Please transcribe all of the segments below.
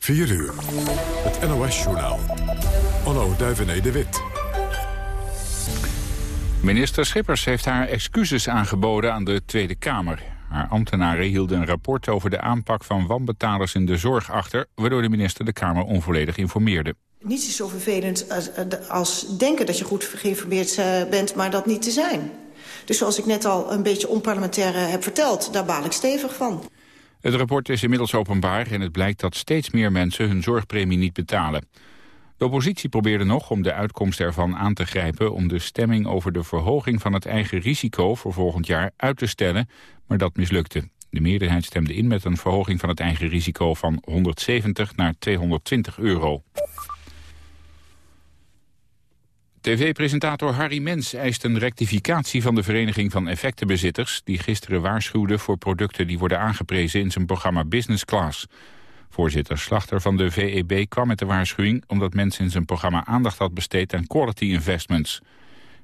4 uur. Het NOS-journaal. Onno Duivené de Wit. Minister Schippers heeft haar excuses aangeboden aan de Tweede Kamer. Haar ambtenaren hielden een rapport over de aanpak van wanbetalers in de zorg achter... waardoor de minister de Kamer onvolledig informeerde. Niets is zo vervelend als, als denken dat je goed geïnformeerd eh, bent, maar dat niet te zijn. Dus zoals ik net al een beetje onparlementair eh, heb verteld, daar baal ik stevig van. Het rapport is inmiddels openbaar en het blijkt dat steeds meer mensen hun zorgpremie niet betalen. De oppositie probeerde nog om de uitkomst ervan aan te grijpen... om de stemming over de verhoging van het eigen risico voor volgend jaar uit te stellen, maar dat mislukte. De meerderheid stemde in met een verhoging van het eigen risico van 170 naar 220 euro. TV-presentator Harry Mens eist een rectificatie van de Vereniging van Effectenbezitters... die gisteren waarschuwde voor producten die worden aangeprezen in zijn programma Business Class. Voorzitter Slachter van de VEB kwam met de waarschuwing... omdat Mens in zijn programma aandacht had besteed aan quality investments.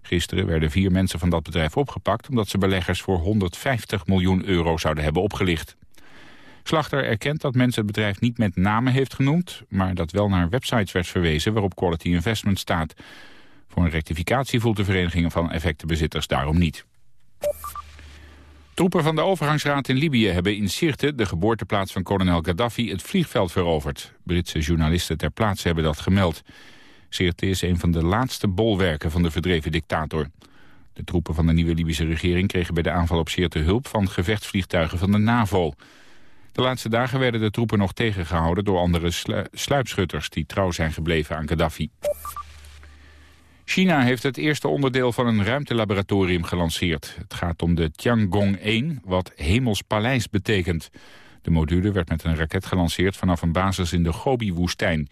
Gisteren werden vier mensen van dat bedrijf opgepakt... omdat ze beleggers voor 150 miljoen euro zouden hebben opgelicht. Slachter erkent dat Mens het bedrijf niet met namen heeft genoemd... maar dat wel naar websites werd verwezen waarop quality investment staat... Voor een rectificatie voelt de Vereniging van Effectenbezitters daarom niet. Troepen van de overgangsraad in Libië hebben in Sirte, de geboorteplaats van kolonel Gaddafi, het vliegveld veroverd. Britse journalisten ter plaatse hebben dat gemeld. Sirte is een van de laatste bolwerken van de verdreven dictator. De troepen van de nieuwe Libische regering kregen bij de aanval op Sirte hulp van gevechtsvliegtuigen van de NAVO. De laatste dagen werden de troepen nog tegengehouden door andere sluipschutters die trouw zijn gebleven aan Gaddafi. China heeft het eerste onderdeel van een ruimtelaboratorium gelanceerd. Het gaat om de Tiangong-1, wat Hemels Paleis betekent. De module werd met een raket gelanceerd vanaf een basis in de Gobi-woestijn.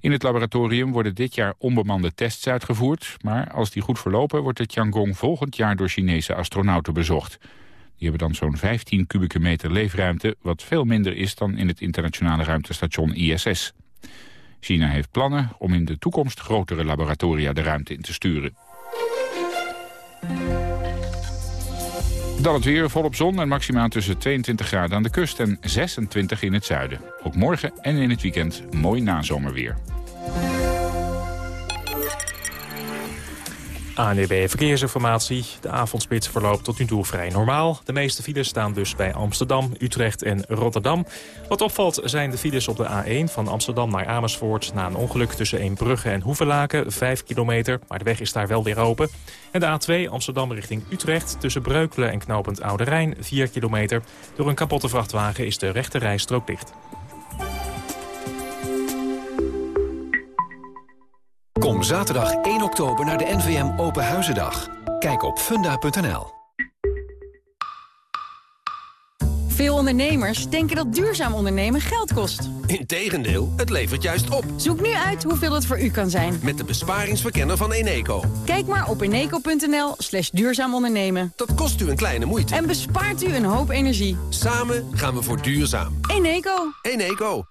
In het laboratorium worden dit jaar onbemande tests uitgevoerd... maar als die goed verlopen wordt de Tiangong volgend jaar door Chinese astronauten bezocht. Die hebben dan zo'n 15 kubieke meter leefruimte... wat veel minder is dan in het internationale ruimtestation ISS. China heeft plannen om in de toekomst grotere laboratoria de ruimte in te sturen. Dan het weer, volop zon en maximaal tussen 22 graden aan de kust en 26 in het zuiden. Ook morgen en in het weekend mooi nazomerweer. ANWB Verkeersinformatie. De avondspits verloopt tot nu toe vrij normaal. De meeste files staan dus bij Amsterdam, Utrecht en Rotterdam. Wat opvalt zijn de files op de A1 van Amsterdam naar Amersfoort... na een ongeluk tussen Eembrugge en Hoevelaken, 5 kilometer. Maar de weg is daar wel weer open. En de A2 Amsterdam richting Utrecht tussen Breukelen en knooppunt Oude Rijn, 4 kilometer. Door een kapotte vrachtwagen is de rechte rijstrook dicht. Kom zaterdag 1 oktober naar de NVM Open Huizendag. Kijk op funda.nl. Veel ondernemers denken dat duurzaam ondernemen geld kost. Integendeel, het levert juist op. Zoek nu uit hoeveel het voor u kan zijn. Met de besparingsverkenner van Eneco. Kijk maar op eneco.nl slash duurzaam ondernemen. Dat kost u een kleine moeite. En bespaart u een hoop energie. Samen gaan we voor duurzaam. Eneco. Eneco.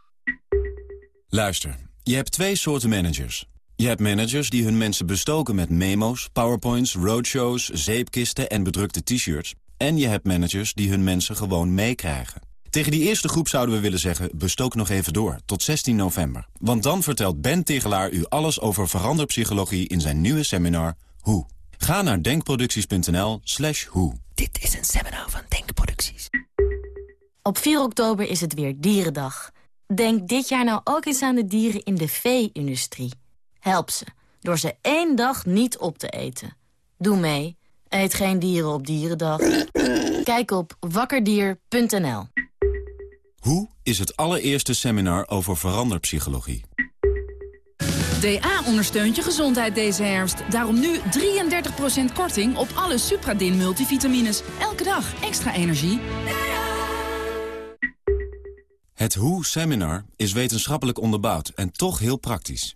Luister, je hebt twee soorten managers. Je hebt managers die hun mensen bestoken met memo's, powerpoints, roadshows, zeepkisten en bedrukte t-shirts. En je hebt managers die hun mensen gewoon meekrijgen. Tegen die eerste groep zouden we willen zeggen, bestook nog even door, tot 16 november. Want dan vertelt Ben Tegelaar u alles over veranderpsychologie in zijn nieuwe seminar Hoe. Ga naar denkproducties.nl slash hoe. Dit is een seminar van Denkproducties. Op 4 oktober is het weer Dierendag. Denk dit jaar nou ook eens aan de dieren in de vee-industrie. Help ze, door ze één dag niet op te eten. Doe mee. Eet geen dieren op Dierendag. Kijk op wakkerdier.nl. Hoe is het allereerste seminar over veranderpsychologie? DA ondersteunt je gezondheid deze herfst. Daarom nu 33% korting op alle Supradin multivitamines. Elke dag extra energie. Het Hoe-seminar is wetenschappelijk onderbouwd en toch heel praktisch.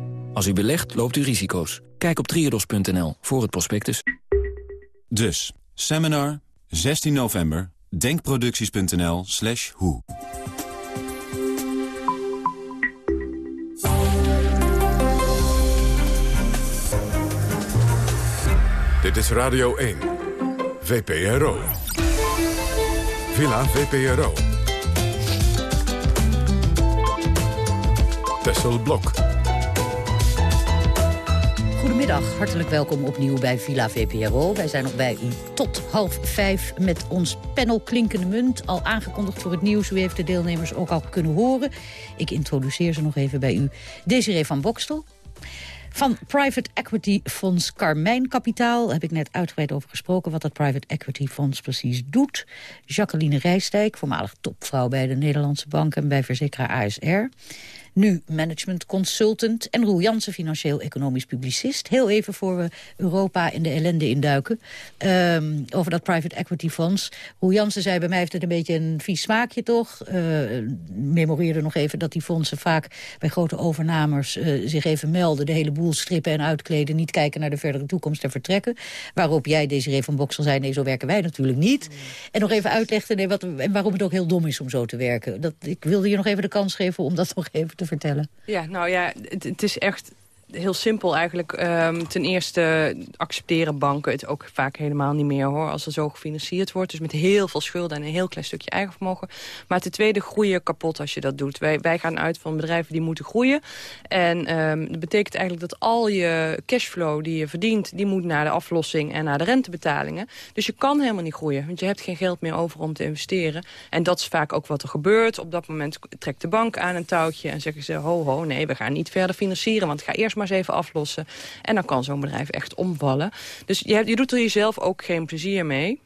Als u belegt, loopt u risico's. Kijk op triodos.nl voor het prospectus. Dus, seminar, 16 november, denkproducties.nl slash hoe. Dit is Radio 1. VPRO. Villa VPRO. Tessel Blok. Goedemiddag, hartelijk welkom opnieuw bij Villa VPRO. Wij zijn nog bij u tot half vijf met ons panel Klinkende Munt. Al aangekondigd voor het nieuws. U heeft de deelnemers ook al kunnen horen. Ik introduceer ze nog even bij u. Desiree van Bokstel, van Private Equity Fonds Carmijn Kapitaal heb ik net uitgebreid over gesproken... wat dat Private Equity Fonds precies doet. Jacqueline Rijstijk, voormalig topvrouw bij de Nederlandse Bank... en bij verzekeraar ASR nu management consultant. En Roel Jansen, financieel-economisch publicist. Heel even voor we Europa in de ellende induiken. Um, over dat private equity fonds. Roel Jansen zei, bij mij heeft het een beetje een vies smaakje toch. Uh, memoreerde nog even dat die fondsen vaak bij grote overnamers uh, zich even melden. De hele boel strippen en uitkleden. Niet kijken naar de verdere toekomst en vertrekken. Waarop jij, Desiree van Boksel, zei, nee, zo werken wij natuurlijk niet. En nog even uitlegde nee, wat, en waarom het ook heel dom is om zo te werken. Dat, ik wilde je nog even de kans geven om dat nog even te vertellen? Ja, nou ja, het, het is echt heel simpel eigenlijk. Um, ten eerste accepteren banken het ook vaak helemaal niet meer hoor. Als er zo gefinancierd wordt. Dus met heel veel schulden en een heel klein stukje eigen vermogen. Maar ten tweede groeien kapot als je dat doet. Wij, wij gaan uit van bedrijven die moeten groeien. En um, dat betekent eigenlijk dat al je cashflow die je verdient... die moet naar de aflossing en naar de rentebetalingen. Dus je kan helemaal niet groeien. Want je hebt geen geld meer over om te investeren. En dat is vaak ook wat er gebeurt. Op dat moment trekt de bank aan een touwtje en zeggen ze... ho, ho, nee, we gaan niet verder financieren. Want ga eerst maar eens even aflossen. En dan kan zo'n bedrijf echt omvallen. Dus je, je doet er jezelf ook geen plezier mee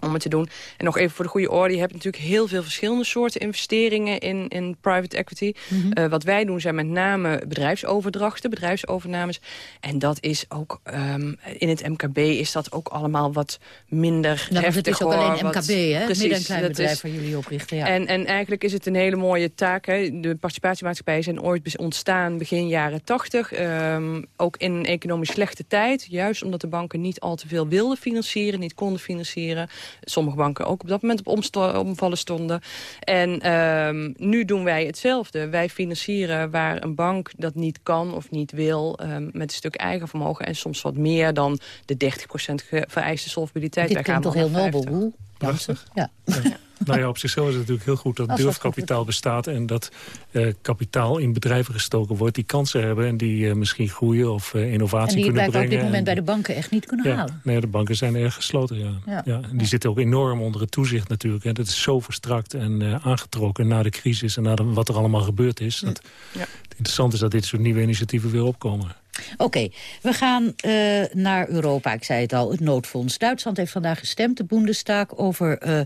om het te doen. En nog even voor de goede orde. Je hebt natuurlijk heel veel verschillende soorten investeringen in, in private equity. Mm -hmm. uh, wat wij doen zijn met name bedrijfsoverdrachten, bedrijfsovernames. En dat is ook, um, in het MKB is dat ook allemaal wat minder nou, heftig. Het is ook alleen MKB, hè? Precies, Midden- en is, waar jullie oprichten. Ja. En, en eigenlijk is het een hele mooie taak. Hè. De participatiemaatschappijen zijn ooit ontstaan begin jaren tachtig. Um, ook in een economisch slechte tijd. Juist omdat de banken niet al te veel wilden financieren, niet konden financieren sommige banken ook op dat moment op omvallen stonden. En um, nu doen wij hetzelfde. Wij financieren waar een bank dat niet kan of niet wil... Um, met een stuk eigen vermogen en soms wat meer dan de 30% vereiste solvabiliteit. Dit klinkt toch heel nobel? Prachtig. Ja. ja. Nou ja, op zichzelf is het natuurlijk heel goed dat durfkapitaal bestaat... en dat uh, kapitaal in bedrijven gestoken wordt die kansen hebben... en die uh, misschien groeien of uh, innovatie kunnen brengen. En die op dit moment bij de banken echt niet kunnen ja, halen. Nee, de banken zijn erg gesloten, ja. ja. ja en die zitten ook enorm onder het toezicht natuurlijk. Hè. Dat is zo verstrakt en aangetrokken na de crisis... en na de, wat er allemaal gebeurd is. Dat, Het interessante is dat dit soort nieuwe initiatieven weer opkomen. Oké, okay, we gaan uh, naar Europa. Ik zei het al, het noodfonds. Duitsland heeft vandaag gestemd, de Bundestag, over uh,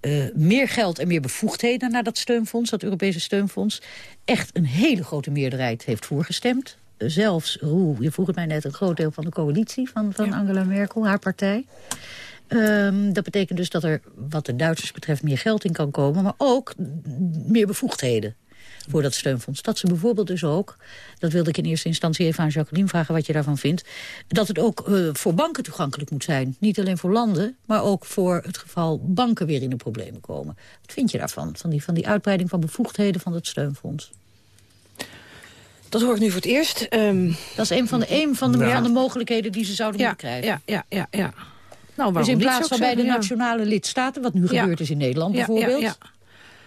uh, meer geld en meer bevoegdheden naar dat steunfonds, dat Europese steunfonds. Echt een hele grote meerderheid heeft voorgestemd. Zelfs, Roel, je vroeg het mij net, een groot deel van de coalitie van, van ja. Angela Merkel, haar partij. Um, dat betekent dus dat er, wat de Duitsers betreft, meer geld in kan komen, maar ook meer bevoegdheden voor dat steunfonds. Dat ze bijvoorbeeld dus ook, dat wilde ik in eerste instantie even aan Jacqueline vragen wat je daarvan vindt, dat het ook uh, voor banken toegankelijk moet zijn. Niet alleen voor landen, maar ook voor het geval banken weer in de problemen komen. Wat vind je daarvan, van die, van die uitbreiding van bevoegdheden van het steunfonds? Dat hoor ik nu voor het eerst. Um, dat is een van de, een van de, ja. de mogelijkheden die ze zouden ja, moeten krijgen. Ja, ja, ja. ja. Nou, dus in plaats van bij de nationale ja. lidstaten, wat nu gebeurd is in Nederland bijvoorbeeld...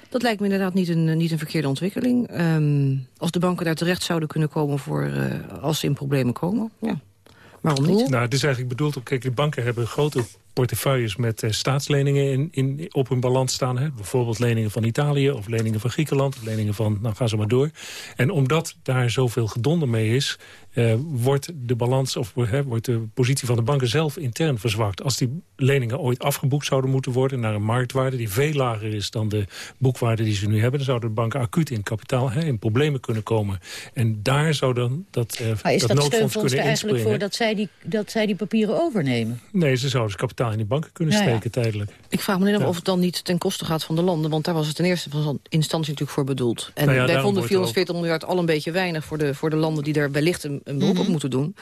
Dat lijkt me inderdaad niet een, niet een verkeerde ontwikkeling. Als de banken daar terecht zouden kunnen komen voor, uh, als ze in problemen komen. Ja. Waarom niet? Nou, het is eigenlijk bedoeld. Kijk, de banken hebben grote portefeuilles met uh, staatsleningen in, in, op hun balans staan. Hè? Bijvoorbeeld leningen van Italië of leningen van Griekenland. Of leningen van, nou gaan ze maar door. En omdat daar zoveel gedonder mee is... Uh, wordt de balans of wordt de positie van de banken zelf intern verzwakt. Als die leningen ooit afgeboekt zouden moeten worden naar een marktwaarde die veel lager is dan de boekwaarde die ze nu hebben, dan zouden de banken acuut in kapitaal hè, in problemen kunnen komen. En daar zou dan dat, uh, maar is dat, dat noodfonds kunnen er eigenlijk voor dat zij, die, dat zij die papieren overnemen? Nee, ze zouden dus kapitaal kapitaal in die banken kunnen Ja, ja. steken tijdelijk. Ik vraag me net af Ja. of het dan niet ten koste gaat van de landen. Want daar was het ten eerste van instantie natuurlijk voor bedoeld. En Nou ja, wij vonden wordt er 440 miljard al een beetje weinig... voor de, voor de landen die daar wellicht een, een beroep op Mhm. moeten doen.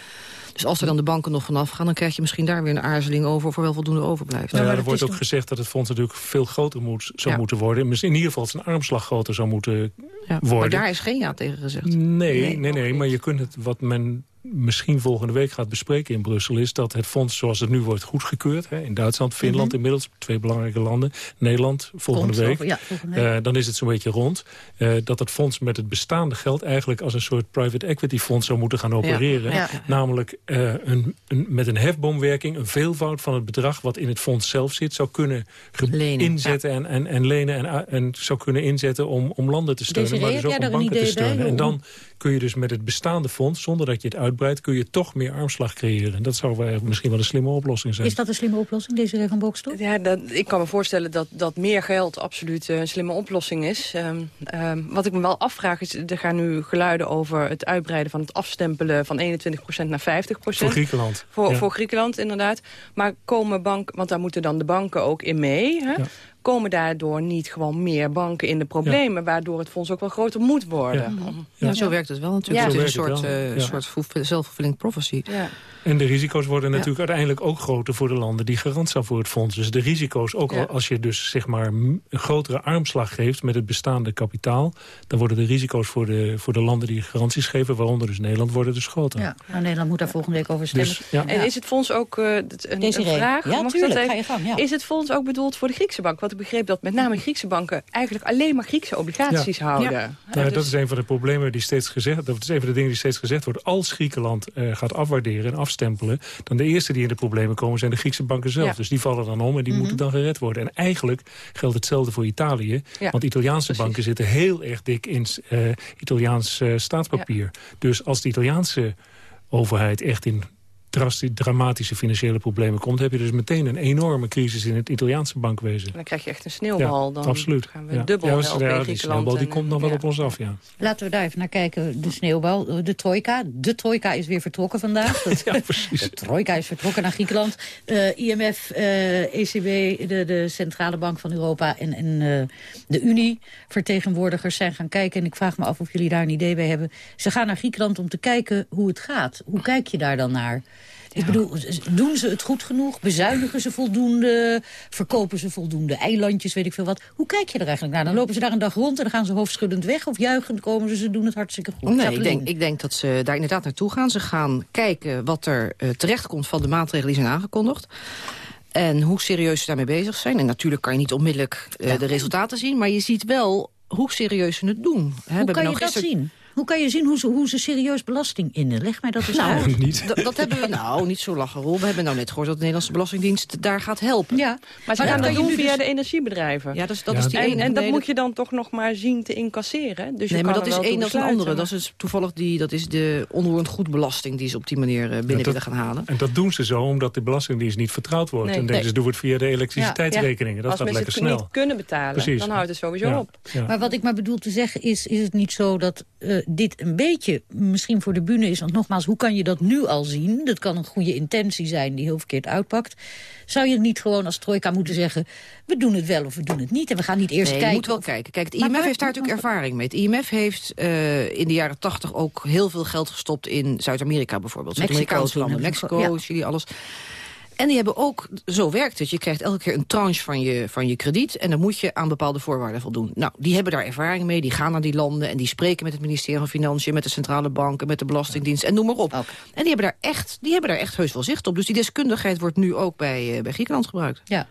Dus als er dan de banken nog vanaf gaan... dan krijg je misschien daar weer een aarzeling over... of er wel voldoende overblijft. Nou ja, er wordt ook gezegd dat het fonds natuurlijk veel groter moet, zou Ja. moeten worden. Misschien in ieder geval zijn armslag groter zou moeten Ja, worden. maar daar is geen ja tegen gezegd. Nee, nee, nee, maar je kunt het, wat men misschien volgende week gaat bespreken in Brussel... is dat het fonds zoals het nu wordt goedgekeurd. Hè, in Duitsland, Finland Mhm. inmiddels, twee belangrijke landen. Nederland, volgende week. over- ja, volgende week. Eh, dan is het zo'n beetje rond. Eh, dat het fonds met het bestaande geld eigenlijk als een soort private equity fonds zou moeten gaan opereren. Ja. Namelijk eh, een, een, met een hefboomwerking, een veelvoud van het bedrag wat in het fonds zelf zit, zou kunnen Lenen, inzetten en, en, en lenen en, zou kunnen inzetten om, om landen te steunen, maar dus ook om banken te steunen. En dan kun je dus met het bestaande fonds, zonder dat je het uitbreidt, kun je toch meer armslag creëren. En dat zou wel- misschien wel een slimme oplossing zijn. Is dat een slimme oplossing, deze van Bokstel? Ja, dat, ik kan me voorstellen dat, dat meer geld absoluut eh, een slimme oplossing is. Ehm, ehm, wat ik me wel afvraag is, er gaan nu geluiden over het uitbreiden van het afstempelen van 21% naar 50%. Voor Griekenland. Voor, Ja. voor Griekenland, inderdaad. Maar komen banken, want daar moeten dan de banken ook in mee. Hè? Ja. Komen daardoor niet gewoon meer banken in de problemen... waardoor het fonds ook wel groter moet worden? Ja, zo werkt het wel natuurlijk. Ja. Het is een soort, eh, ja. soort prophecy. Ja. En de risico's worden Ja. natuurlijk uiteindelijk ook groter voor de landen die garant zijn voor het fonds. Dus de risico's, ook Ja. al als je dus zeg maar een grotere armslag geeft met het bestaande kapitaal, dan worden de risico's voor de, voor de landen die garanties geven, waaronder dus Nederland, worden dus groter. Ja, nou, Nederland moet daar volgende week over stemmen. Dus, ja. En is het fonds ook, eh, een, vraag, Ja, tuurlijk, ga je gang, ja. Is het fonds ook bedoeld voor de Griekse bank? Want ik begreep dat met name Griekse banken eigenlijk alleen maar Griekse obligaties houden. Ja. Nou, dus- Dat is een van de problemen die steeds gezegd Dat is een van de dingen die steeds gezegd wordt. Als Griekenland eh, gaat afwaarderen en afstempelen... dan de eerste die in de problemen komen zijn de Griekse banken zelf. Ja. Dus die vallen dan om en die Mhm. moeten dan gered worden. En eigenlijk geldt hetzelfde voor Italië. Ja, want Italiaanse precies. banken zitten heel erg dik in eh, Italiaans eh, staatspapier. Dus als de Italiaanse overheid echt in drasti- dramatische financiële problemen komt... heb je dus meteen een enorme crisis in het Italiaanse bankwezen. Dan krijg je echt een sneeuwbal. dan absoluut. gaan we ja. dubbel ja, helpen ja, die sneeuwbal die en, komt nog wel ja. op ons af, ja. Laten we daar even naar kijken, de sneeuwbal, de trojka. De trojka is weer vertrokken vandaag. Dat- Ja, precies. De trojka is vertrokken naar Griekenland. Eh, IMF, eh, ECB, de, de Centrale Bank van Europa en, en eh, de Unie... vertegenwoordigers zijn gaan kijken. En ik vraag me af of jullie daar een idee bij hebben. Ze gaan naar Griekenland om te kijken hoe het gaat. Hoe kijk je daar dan naar? Ik bedoel, doen ze het goed genoeg? Bezuinigen ze voldoende? Verkopen ze voldoende eilandjes, weet ik veel wat? Hoe kijk je er eigenlijk naar? Dan lopen ze daar een dag rond en dan gaan ze hoofdschuddend weg... of juichend komen ze, ze doen het hartstikke goed. Nee, ik denk, ik denk dat ze daar inderdaad naartoe gaan. Ze gaan kijken wat er eh, terechtkomt van de maatregelen die zijn aangekondigd. En hoe serieus ze daarmee bezig zijn. En natuurlijk kan je niet onmiddellijk eh, de resultaten zien... maar je ziet wel hoe serieus ze het doen. Hè, Hoe kan je nou dat gisteren- zien? Hoe kan je zien hoe ze, hoe ze serieus belasting innen? Leg mij dat eens Nou, uit. Niet. Dat, hebben we nou niet zo lachen, Roel. We hebben nou net gehoord dat de Nederlandse Belastingdienst daar gaat helpen. Ja, Maar ze gaan dat doen via dus- de energiebedrijven. Ja, dat is, dat Ja, is die en, ene. en dat nee, moet je dan toch nog maar zien te incasseren. Dus je Nee, maar kan dat is één, is een andere. Dat is toevallig die, dat is de onroerend goedbelasting die ze op die manier eh, binnen dat- willen gaan halen. En dat doen ze zo omdat de Belastingdienst niet vertrouwd wordt. Nee. en denken ze, doen het via de elektriciteitsrekeningen. Dat Als gaat mensen lekker het snel. niet kunnen betalen, Precies. dan houdt het sowieso op. Maar wat ik maar bedoel te zeggen is, is het niet zo dat eh, dit een beetje misschien voor de bühne is. Want nogmaals, hoe kan je dat nu al zien? Dat kan een goede intentie zijn die heel verkeerd uitpakt. Zou je niet gewoon als trojka moeten zeggen... we doen het wel of we doen het niet. En we gaan niet eerst Nee, kijken. je moet wel of- kijken. Kijk, het IMF heeft daar natuurlijk ervaring mee. Het IMF heeft eh, in de jaren tachtig ook heel veel geld gestopt in Zuid-Amerika bijvoorbeeld. Mexico Zuid-Amerikaanse landen, Mexico. Chili, alles. En die hebben ook, zo werkt het, je krijgt elke keer een tranche van je, van je krediet... en dan moet je aan bepaalde voorwaarden voldoen. Nou, die hebben daar ervaring mee, die gaan naar die landen... en die spreken met het ministerie van Financiën, met de centrale banken... met de Belastingdienst en noem maar op. En die hebben, daar echt, die hebben daar echt heus wel zicht op. Dus die deskundigheid wordt nu ook bij, eh, bij Griekenland gebruikt. Ja.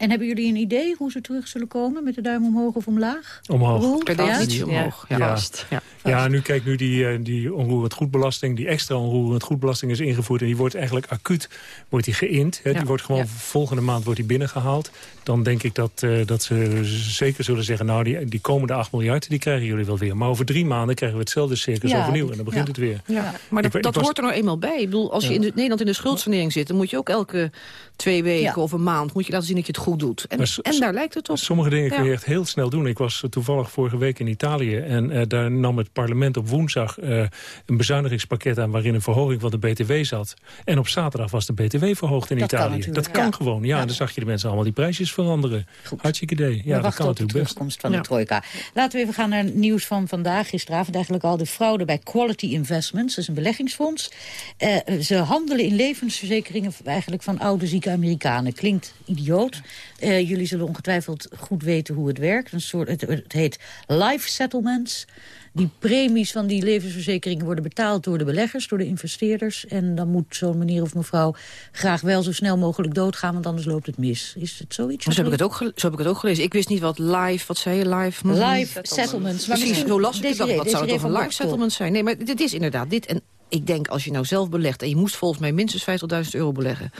En hebben jullie een idee hoe ze terug zullen komen? Met de duim omhoog of omlaag? Omhoog. Per Ja? omhoog. Ja. Ja. Vast. Ja. Ja, nu kijk nu die, eh, die onroerend goedbelasting, die extra onroerend goedbelasting is ingevoerd. En die wordt eigenlijk acuut wordt die geïnd. Hè. Ja. Die wordt gewoon Ja. volgende maand wordt die binnengehaald. Dan denk ik dat, eh, dat ze zeker zullen zeggen, nou die, die komende 8 miljard, die krijgen jullie wel weer. Maar over drie maanden krijgen we hetzelfde circus Ja, overnieuw. En dan begint ja. het weer. Ja, maar Ik dat, weet- dat ik was- hoort er nou eenmaal bij. Ik bedoel, als je in de- Nederland in de schuldsanering zit... dan moet je ook elke twee weken Ja. of een maand... moet je laten zien dat je het goed doet. En, en daar lijkt het op. Sommige dingen kun je Ja. echt heel snel doen. Ik was eh, toevallig vorige week in Italië. En eh, daar nam het parlement op woensdag eh, een bezuinigingspakket aan... waarin een verhoging van de BTW zat. En op zaterdag was de BTW verhoogd in Dat Italië. dat kan ja. gewoon. Ja, en dan zag je de mensen allemaal die prijsjes veranderen. Hartstikke idee. Ja, we dat wachten kan op de natuurlijk best. terugkomst van de trojka. Laten we even gaan naar het nieuws van vandaag. Gisteravond eigenlijk al de fraude bij Quality Investments. Dat is een beleggingsfonds. Eh, ze handelen in levensverzekeringen eigenlijk van oude zieke Amerikanen. Klinkt idioot. Eh, jullie zullen ongetwijfeld goed weten hoe het werkt. Een soort, het, het heet life settlements. Die premies van die levensverzekeringen worden betaald door de beleggers, door de investeerders. En dan moet zo'n meneer of mevrouw graag wel zo snel mogelijk doodgaan, want anders loopt het mis. Is het zoiets? Zo heb, ik het ook gele- zo heb ik het ook gelezen. Ik wist niet wat live, wat zei je, live? Live settlements. Maar Precies, misschien- zo lastig. Ik dacht, Desiree, wat zou het Desiree toch een van live Bokstel. settlement zijn? Nee, maar dit is inderdaad dit. En ik denk, als je nou zelf belegt... en je moest volgens mij minstens 50.000 euro beleggen...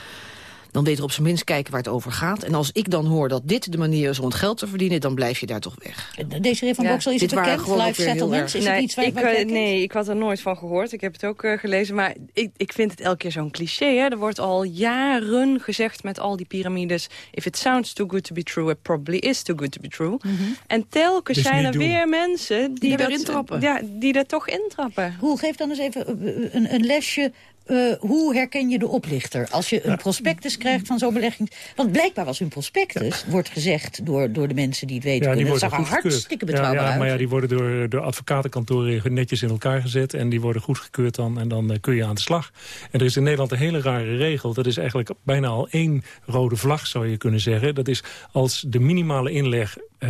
dan beter op zijn minst kijken waar het over gaat. En als ik dan hoor dat dit de manier is om het geld te verdienen... dan blijf je daar toch weg. Desiree van Ja. Boksel, is Dit het bekend? Live settlements? Is het iets waar ik, jij eh, nee, ik had er nooit van gehoord. Ik heb het ook eh, gelezen. Maar ik, ik vind het elke keer zo'n cliché. Hè? Er wordt al jaren gezegd met al die piramides... if it sounds too good to be true, it probably is too good to be true. En telkens Dus zijn er doen. weer mensen die, Die dat, erin trappen. Ja, die er toch intrappen. Hoe, geef dan eens even eh, een, een lesje. Eh, hoe herken je de oplichter? Als je een prospectus krijgt van zo'n belegging... Want blijkbaar was hun prospectus, wordt gezegd door, door de mensen die het weten. Ja, die kunnen. worden zag er hartstikke Ja, betrouwbaar ja, uit. maar ja, die worden door, door advocatenkantoren netjes in elkaar gezet. En die worden goedgekeurd dan. En dan eh, kun je aan de slag. En er is in Nederland een hele rare regel. Dat is eigenlijk bijna al één rode vlag, zou je kunnen zeggen. Dat is als de minimale inleg eh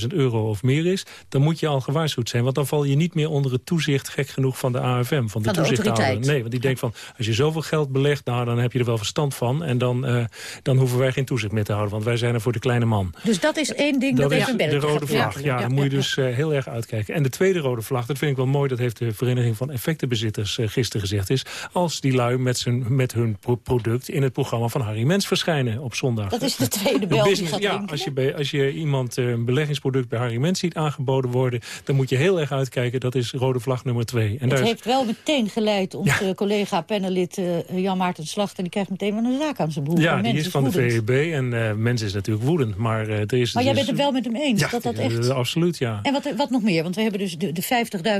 50.000 euro of meer is... dan moet je al gewaarschuwd zijn. Want dan val je niet meer onder het toezicht, gek genoeg, van de AFM. Van de, de toezichthouder. autoriteit. Nee, want die denkt van, als je zoveel geld belegt... nou, dan heb je er wel verstand van. En dan, eh, dan hoeven wij geen toezicht meer te houden. Want wij zijn er voor de kleine man. Dus dat is één ding dat, Dat is de rode vlag. Ja, daar moet je dus eh, heel erg uitkijken. En de tweede rode vlag, dat vind ik wel mooi... dat heeft de Vereniging van Effectenbezitters eh, gisteren gezegd... is als die lui met, zijn, met hun pro- product in het programma van Harry Mens verschijnen op zondag. Dat is de tweede De bel die business- gaat ja, als je, bij, als je iemand een beleggingsproduct bij Harry Mens ziet aangeboden worden... dan moet je heel erg uitkijken. Dat is rode vlag nummer twee. En Het daar is- heeft wel meteen geleid, onze collega panelid eh, Jan Maarten Slachter... die krijgt meteen wel een zaak aan zijn broek. ja, die mensen is van de. VEB en eh Mens is natuurlijk woedend. Maar, eh, er is Maar jij dus- bent het wel met hem eens, Ja, dat dat echt... absoluut, ja. En wat, wat nog meer? Want we hebben dus de, de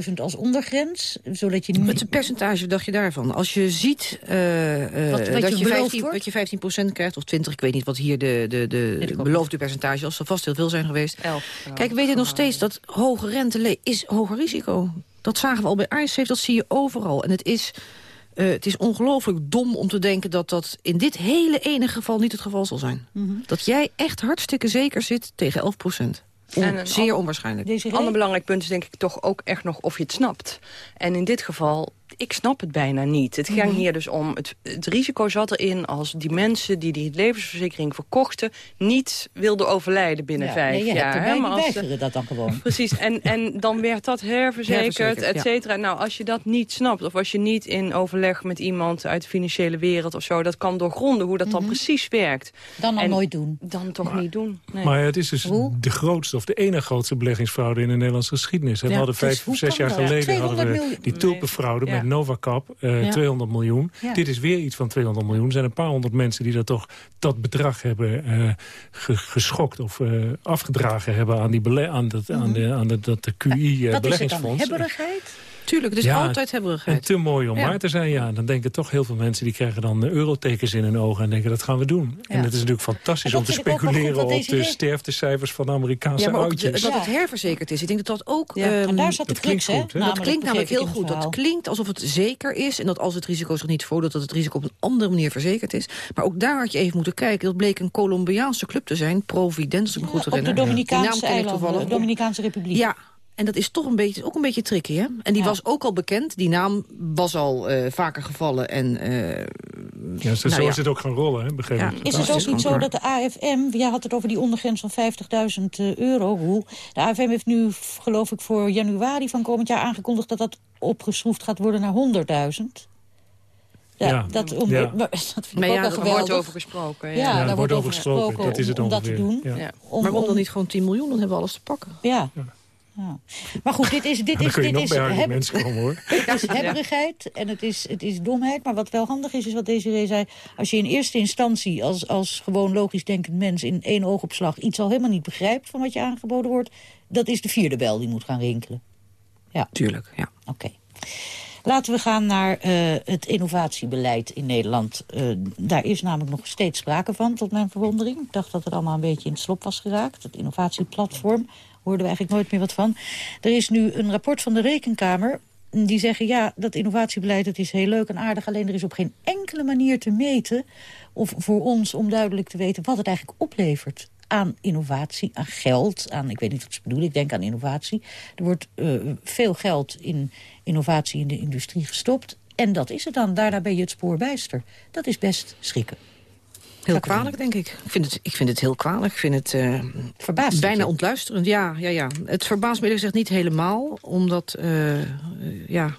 50.000 als ondergrens, zodat je niet... Met een percentage dacht je daarvan. Als je ziet eh, eh, Wat- wat je dat, je beloofd 15, wordt? dat je 15% krijgt, of 20, ik weet niet wat hier de, de, de beloofde percentage was. zal vast heel veel zijn geweest. Kijk, we weten nog steeds dat hoge rente is hoger risico. Dat zagen we al bij IceSafe, dat zie je overal. En het is, eh, het is ongelooflijk dom om te denken dat dat in dit hele ene geval niet het geval zal zijn. Mhm. Dat jij echt hartstikke zeker zit tegen 11 procent. En zeer onwaarschijnlijk. Een ander belangrijk punt is denk ik toch ook echt nog of je het snapt. En in dit geval, ik snap het bijna niet. Het ging Mhm. hier dus om, het, het risico zat erin als die mensen die die levensverzekering verkochten... niet wilden overlijden binnen Ja, vijf nee, je jaar. hebt hè, maar als- dat dan gewoon. Precies, en, en dan werd dat herverzekerd, Herverzekerd, et cetera. Nou, als je dat niet snapt, of als je niet in overleg met iemand uit de financiële wereld of zo... dat kan doorgronden hoe dat dan precies werkt. Mhm. Dan al En nooit doen. Dan toch niet doen. Nee. Maar het is dus de grootste of de ene grootste beleggingsfraude in de Nederlandse geschiedenis. We Ja, hadden dus vijf, hoe zes jaar geleden 200 hadden we die tulpenfraude met Novacap, eh, Ja. 200 miljoen. Dit is weer iets van 200 miljoen. Er zijn een paar honderd mensen die dat toch dat bedrag hebben eh, ge- geschokt of eh, afgedragen hebben aan, die aan, dat, aan, de, aan de, dat de QI eh, Wat is het dan? Hebberigheid? Tuurlijk, het is altijd hebberigheid. En te mooi om Ja. waar te zijn, ja. Dan denken toch heel veel mensen, die krijgen dan eh, eurotekens in hun ogen... en denken, dat gaan we doen. En het is natuurlijk fantastisch om te speculeren op de deze- sterftecijfers van de Amerikaanse Ja, maar oudjes. de- dat het herverzekerd is. Ik denk dat dat ook... Ja, en ehm, daar zat de dat klinkt crux, hè? goed, hè? dat Namelijk, klinkt namelijk heel goed. het Dat klinkt alsof het zeker is. En dat als het risico zich niet voordoet, dat het risico op een andere manier verzekerd is. Maar ook daar had je even moeten kijken. Dat bleek een Colombiaanse club te zijn. Provident, als ik me goed Op de Dominicaanse eilanden, de Dominicaanse Republiek. Ja, en dat is toch een beetje, ook een beetje tricky, hè? En die Ja. was ook al bekend. Die naam was al eh, vaker gevallen. En, eh, Ja, zo nou zo ja. is het ook gaan rollen, hè, begreep Ja. Is het ook niet zo dat de AFM, jij had het over die ondergrens van 50.000 euro, hoe? De AFM heeft nu, geloof ik, voor januari van komend jaar aangekondigd dat dat opgeschroefd gaat worden naar 100.000. Ja, Ja, dat, om, ja. maar, dat vind ik Maar ook ja, wel er geweldig. wordt over gesproken. Ja, Ja, er daar wordt over gesproken, gesproken dat is het om, om dat te doen. Ja. Ja. Om- waarom om- dan niet gewoon 10 miljoen? Dan hebben we alles te pakken. Ja. Ja. Maar goed, dit is... Dit dan is, kun je dit nog is bij heb- argument komen, hoor. Het is hebberigheid en het is, het is domheid. Maar wat wel handig is, is wat Desiree zei... als je in eerste instantie als, als gewoon logisch denkend mens... in één oogopslag iets al helemaal niet begrijpt van wat je aangeboden wordt... dat is de vierde bel die moet gaan rinkelen. Ja. Tuurlijk, ja. Oké. Laten we gaan naar eh, het innovatiebeleid in Nederland. Eh, daar is namelijk nog steeds sprake van, tot mijn verwondering. Ik dacht dat het allemaal een beetje in het slop was geraakt. Het innovatieplatform hoorden we eigenlijk nooit meer wat van. Er is nu een rapport van de Rekenkamer... die zeggen, ja, dat innovatiebeleid het is heel leuk en aardig... alleen er is op geen enkele manier te meten... of voor ons om duidelijk te weten wat het eigenlijk oplevert aan innovatie, aan geld, aan, ik weet niet wat ze bedoelen, ik denk aan innovatie. Er wordt eh, veel geld in innovatie in de industrie gestopt. En dat is het dan. Daarna ben je het spoor bijster. Dat is best schrikken. Heel kwalijk, denk ik. Ik vind het, ik vind het heel kwalijk. Ik vind het eh, Verbaasd bijna je? ontluisterend. Ja, ja, ja. Het verbaast me eerlijk gezegd niet helemaal. Omdat, eh, ja...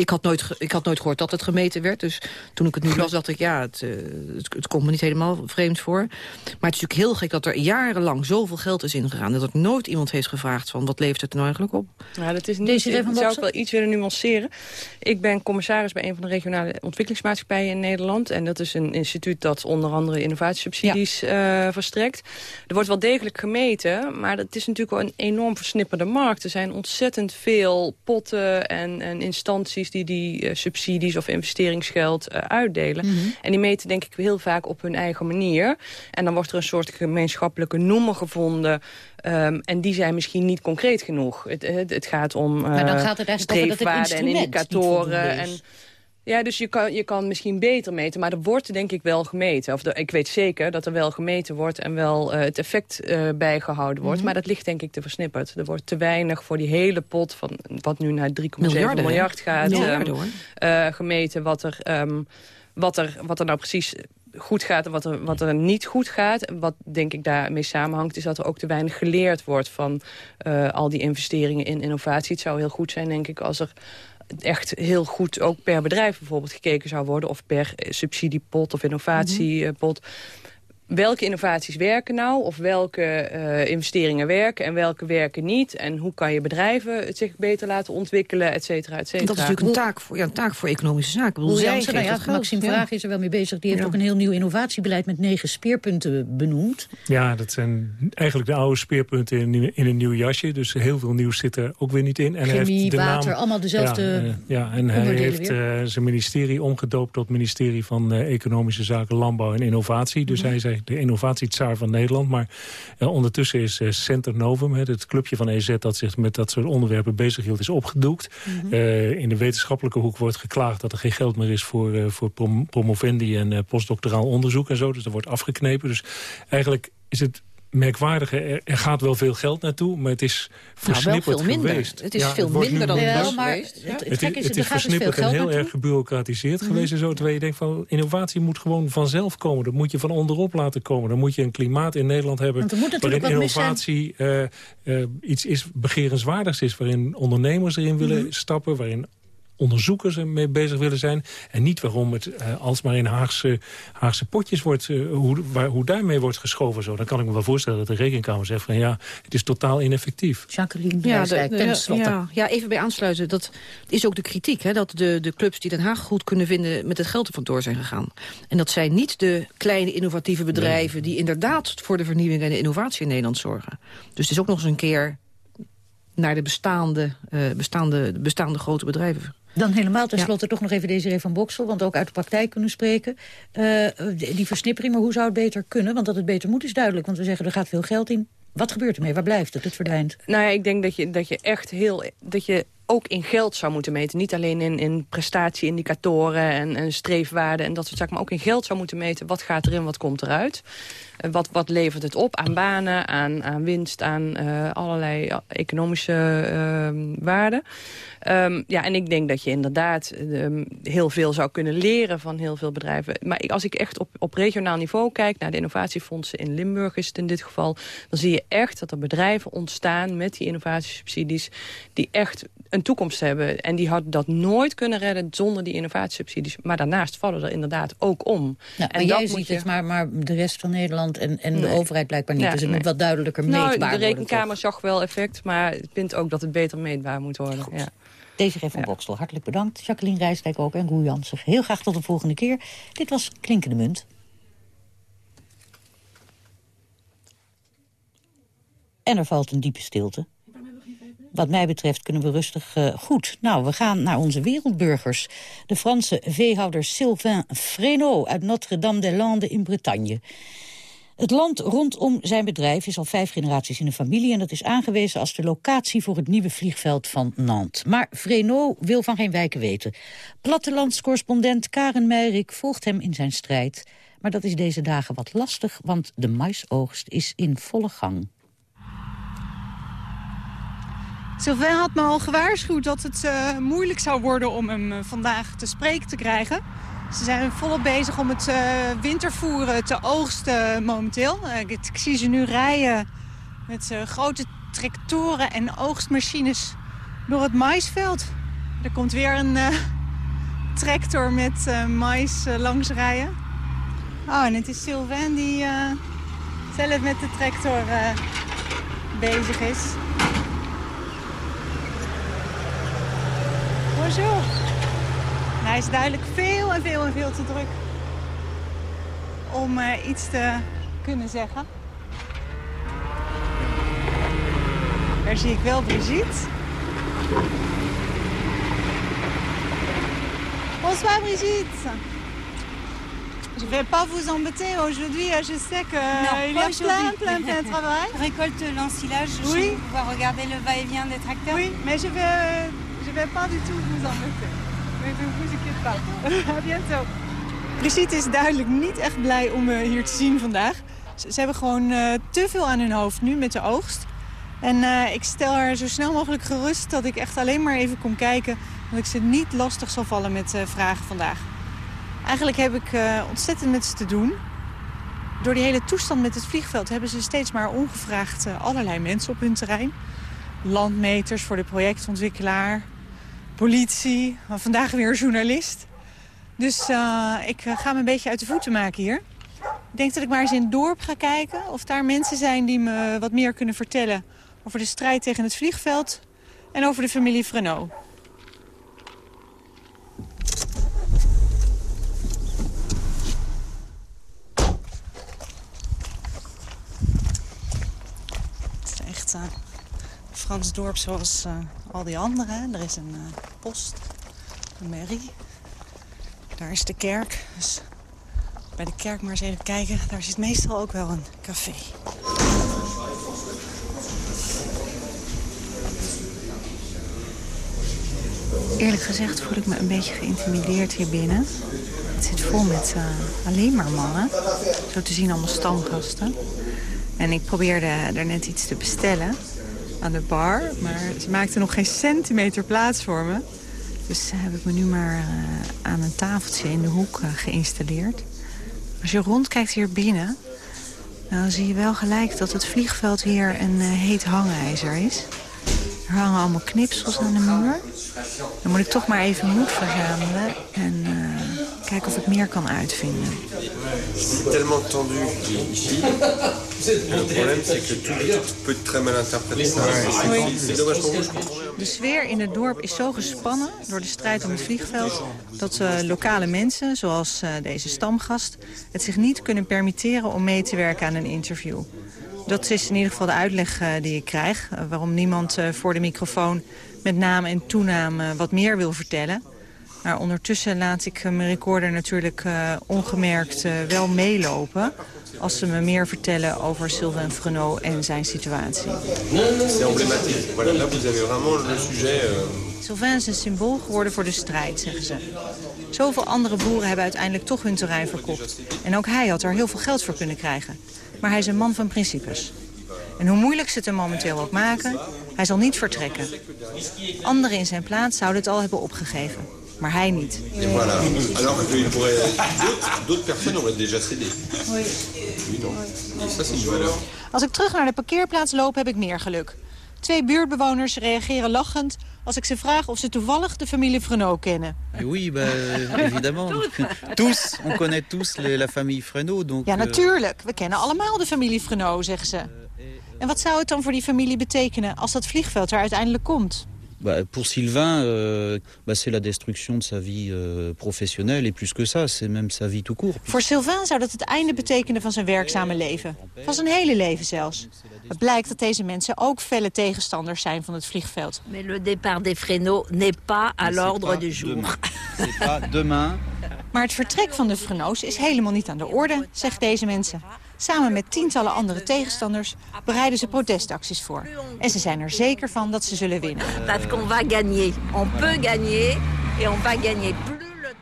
Ik had, nooit ik had nooit gehoord dat het gemeten werd. Dus toen ik het nu las, dacht ik, ja, het, eh, het, het komt me niet helemaal vreemd voor. Maar het is natuurlijk heel gek dat er jarenlang zoveel geld is ingegaan. Dat er nooit iemand heeft gevraagd van, wat levert het nou eigenlijk op? Ja, dat is niet, Desiree ik zou ik wel iets willen nuanceren. Ik ben commissaris bij een van de regionale ontwikkelingsmaatschappijen in Nederland. En dat is een instituut dat onder andere innovatiesubsidies eh, verstrekt. Er wordt wel degelijk gemeten, maar het is natuurlijk wel een enorm versnipperde markt. Er zijn ontzettend veel potten en, en instanties die die eh, subsidies of investeringsgeld eh, uitdelen. En die meten denk ik heel vaak op hun eigen manier. En dan wordt er een soort gemeenschappelijke noemer gevonden. Ehm, en die zijn misschien niet concreet genoeg. Het, het, het gaat om Maar dan eh, gaat het eigenlijk over dat het en indicatoren. En. Ja, dus je kan, je kan misschien beter meten, maar er wordt denk ik wel gemeten. Of de- ik weet zeker dat er wel gemeten wordt en wel eh, het effect eh, bijgehouden wordt. Mhm. Maar dat ligt denk ik te versnipperd. Er wordt te weinig voor die hele pot van wat nu naar 3,7 Miljarden, hè? miljard gaat hoor. eh, gemeten. Wat er, ehm, wat, er, wat er nou precies goed gaat en wat er, wat er niet goed gaat. En wat denk ik daarmee samenhangt is dat er ook te weinig geleerd wordt van al die investeringen in innovatie. Het zou heel goed zijn denk ik als er echt heel goed ook per bedrijf bijvoorbeeld gekeken zou worden... of per eh, subsidiepot of innovatiepot. Welke innovaties werken nou? Of welke eh, investeringen werken en welke werken niet? En hoe kan je bedrijven het zich beter laten ontwikkelen, et cetera, et cetera. Dat is natuurlijk een taak voor, ja, een taak voor economische zaken. Roel zij nou ja. Maxime Ja. Vraag is er wel mee bezig. Die heeft Ja. ook een heel nieuw innovatiebeleid met negen speerpunten benoemd. Ja, dat zijn eigenlijk de oude speerpunten in, een nieuw- in een nieuw jasje. Dus heel veel nieuws zit er ook weer niet in. En hij Chemie, heeft de water, naam, allemaal dezelfde Ja, eh, ja en hij heeft eh, zijn ministerie omgedoopt tot ministerie van eh, Economische Zaken, Landbouw en Innovatie. Dus Mhm. hij is de innovatietsaar van Nederland. Maar eh, ondertussen is eh, Center Novum, hè, het clubje van EZ dat zich met dat soort onderwerpen bezighield, is opgedoekt. Mhm. Eh, in de wetenschappelijke hoek wordt geklaagd dat er geen geld meer is voor, voor prom- promovendi en postdoctoraal onderzoek en zo. Dus dat wordt afgeknepen. Dus eigenlijk is het merkwaardige, er, er gaat wel veel geld naartoe, maar het is versnipperd veel minder. geweest. Het is veel wordt minder dan het was maar geweest. het, Ja. het Het, gek is, is, het er is gaat dus veel versnipperd en heel naartoe. erg gebureaucratiseerd geweest en zo. Terwijl je denkt van innovatie moet gewoon vanzelf komen. Dat moet je van onderop laten komen. Dan moet je een klimaat in Nederland hebben waarin innovatie eh, eh, iets is begerenswaardigs is. Waarin ondernemers erin willen Mhm. stappen, waarin onderzoekers ermee bezig willen zijn. En niet waarom het eh, alsmaar in Haagse, Haagse potjes wordt, eh, hoe, waar, hoe daarmee wordt geschoven. Zo. Dan kan ik me wel voorstellen dat de rekenkamer zegt van ja, het is totaal ineffectief. Jacqueline Ja, de- de- ja, ja, even bij aansluiten. Dat is ook de kritiek. Hè, dat de, de clubs die Den Haag goed kunnen vinden... met het geld er vandoor zijn gegaan. En dat zijn niet de kleine innovatieve bedrijven... die inderdaad voor de vernieuwing en de innovatie in Nederland zorgen. Dus het is ook nog eens een keer naar de bestaande, eh, bestaande, bestaande grote bedrijven. Dan helemaal Ja. tenslotte toch nog even Desiree van Boksel... want ook uit de praktijk kunnen spreken. Eh, die die versnippering, maar hoe zou het beter kunnen? Want dat het beter moet is duidelijk. Want we zeggen er gaat veel geld in. Wat gebeurt ermee? Waar blijft het? Het verdwijnt. Nou ja, ik denk dat je, dat je echt heel... dat je ook in geld zou moeten meten. Niet alleen in, in prestatieindicatoren en, en streefwaarden en dat soort zaken... maar ook in geld zou moeten meten. Wat gaat erin, wat komt eruit? Eh, wat, wat levert het op aan banen, aan, aan winst, aan eh, allerlei ja, economische ehm, waarden? Ehm, ja, en ik denk dat je inderdaad ehm, heel veel zou kunnen leren van heel veel bedrijven. Maar ik, als ik echt op, op regionaal niveau kijk naar de innovatiefondsen in Limburg is het in dit geval, dan zie je echt dat er bedrijven ontstaan met die innovatiesubsidies die echt een toekomst hebben. En die hadden dat nooit kunnen redden zonder die innovatiesubsidies. Maar daarnaast vallen er inderdaad ook om. Ja, en maar jij ziet het, maar, maar de rest van Nederland en, en de overheid blijkbaar niet. Ja, dus het nee. moet wat duidelijker Nou, meetbaar de worden. rekenkamer zag wel effect, maar ik vind ook dat het beter meetbaar moet worden. Ja. Desiree van Bokstel, hartelijk bedankt. Jacqueline Rijsdijk ook en Roel Jansen. Heel graag tot de volgende keer. Dit was Klinkende Munt. En er valt een diepe stilte. Wat mij betreft kunnen we rustig eh, goed. Nou, we gaan naar onze wereldburgers. De Franse veehouder Sylvain Fresneau uit Notre-Dame-des-Landes in Bretagne. Het land rondom zijn bedrijf is al vijf generaties in de familie... en dat is aangewezen als de locatie voor het nieuwe vliegveld van Nantes. Maar Fresneau wil van geen wijken weten. Plattelandscorrespondent Karen Meirik volgt hem in zijn strijd. Maar dat is deze dagen wat lastig, want de maisoogst is in volle gang. Sylvain had me al gewaarschuwd dat het eh, moeilijk zou worden om hem eh, vandaag te spreken te krijgen. Ze zijn volop bezig om het eh, wintervoeren te oogsten momenteel. Ik, ik zie ze nu rijden met grote tractoren en oogstmachines door het maisveld. Er komt weer een tractor met mais langs rijden. Oh, en het is Sylvain die zelf met de tractor bezig is. Bonjour. En hij is duidelijk veel en veel en veel te druk om eh, iets te kunnen zeggen. Daar zie ik wel Brigitte. Bonsoir Brigitte. Je vais pas vous embêter aujourd'hui, je sais que Non, il y a plein, plein, plein de travail. Récolte l'ensilage, Oui. oui. pouvoir regarder le va-et-vient des tracteurs. Oui, mais je vais, je vais pas du tout vous embêter. Mais ne vous inquiétez pas. à bientôt. Brigitte is duidelijk niet echt blij om me hier te zien vandaag. Ze, hebben gewoon eh, te veel aan hun hoofd nu met de oogst. En eh, ik stel haar zo snel mogelijk gerust dat ik echt alleen maar even kom kijken. Dat ik ze niet lastig zal vallen met eh, vragen vandaag. Eigenlijk heb ik eh, ontzettend met ze te doen. Door die hele toestand met het vliegveld hebben ze steeds maar ongevraagd eh, allerlei mensen op hun terrein. Landmeters voor de projectontwikkelaar, politie, vandaag weer journalist. Dus eh, ik eh, ga me een beetje uit de voeten maken hier. Ik denk dat ik maar eens in het dorp ga kijken of daar mensen zijn die me wat meer kunnen vertellen over de strijd tegen het vliegveld en over de familie Frenot. Het is echt eh, Frans dorp zoals al die andere. Er is een eh, post, een mairie. Daar is de kerk. Dus bij de kerk maar eens even kijken. Daar zit meestal ook wel een café. Eerlijk gezegd voel ik me een beetje geïntimideerd hier binnen. Het zit vol met eh, alleen maar mannen. Zo te zien allemaal stamgasten. En ik probeerde daarnet iets te bestellen aan de bar. Maar ze maakte nog geen centimeter plaats voor me. Dus heb ik me nu maar eh, aan een tafeltje in de hoek eh, geïnstalleerd. Als je rondkijkt hier binnen... dan zie je wel gelijk dat het vliegveld hier een eh, heet hangijzer is. Er hangen allemaal knipsels aan de muur. Dan moet ik toch maar even moed verzamelen en kijken of ik meer kan uitvinden. C'est tellement tendu ici. Le problème, c'est que tout peut être très mal. De sfeer in het dorp is zo gespannen door de strijd om het vliegveld... dat eh, lokale mensen, zoals eh, deze stamgast... het zich niet kunnen permitteren om mee te werken aan een interview. Dat is in ieder geval de uitleg eh, die ik krijg. waarom niemand eh, voor de microfoon met naam en toenaam wat meer wil vertellen. Maar ondertussen laat ik mijn recorder natuurlijk eh, ongemerkt eh, wel meelopen... als ze me meer vertellen over Sylvain Frenot en zijn situatie. Euh, Sylvain is een symbool geworden voor de strijd, zeggen ze. Zoveel andere boeren hebben uiteindelijk toch hun terrein verkocht. En ook hij had er heel veel geld voor kunnen krijgen. Maar hij is een man van principes. En hoe moeilijk ze het hem momenteel ook maken, hij zal niet vertrekken. Anderen in zijn plaats zouden het al hebben opgegeven. Maar hij niet. Et voilà. Alors pourrait. d'autres- D'autres personnes auraient déjà cédé. Oui, non. Et ça, c'est une valeur. Als ik terug naar de parkeerplaats loop, heb ik meer geluk. Twee buurtbewoners reageren lachend als ik ze vraag of ze toevallig de familie Frenot kennen. Oui, bah, évidemment. tous, on connaît tous les, la famille Frenot. Donc, Ja, euh, natuurlijk. We kennen allemaal de familie Frenot, zeggen ze. En wat zou het dan voor die familie betekenen als dat vliegveld er uiteindelijk komt? Bah, pour Sylvain, euh, bah, c'est la destruction de sa vie euh, professionnelle. Et plus que ça, c'est même sa vie tout court. Voor Sylvain zou dat het einde betekenen van zijn werkzame leven. Van zijn hele leven zelfs. Het blijkt dat deze mensen ook felle tegenstanders zijn van het vliegveld. Mais le départ des Fresno n'est pas à l'ordre du jour. C'est pas demain. Maar het vertrek van de Freno's is helemaal niet aan de orde, zeggen deze mensen. Samen met tientallen andere tegenstanders bereiden ze protestacties voor. En ze zijn er zeker van dat ze zullen winnen. Parce qu'on va gagner. On peut gagner et on va gagner.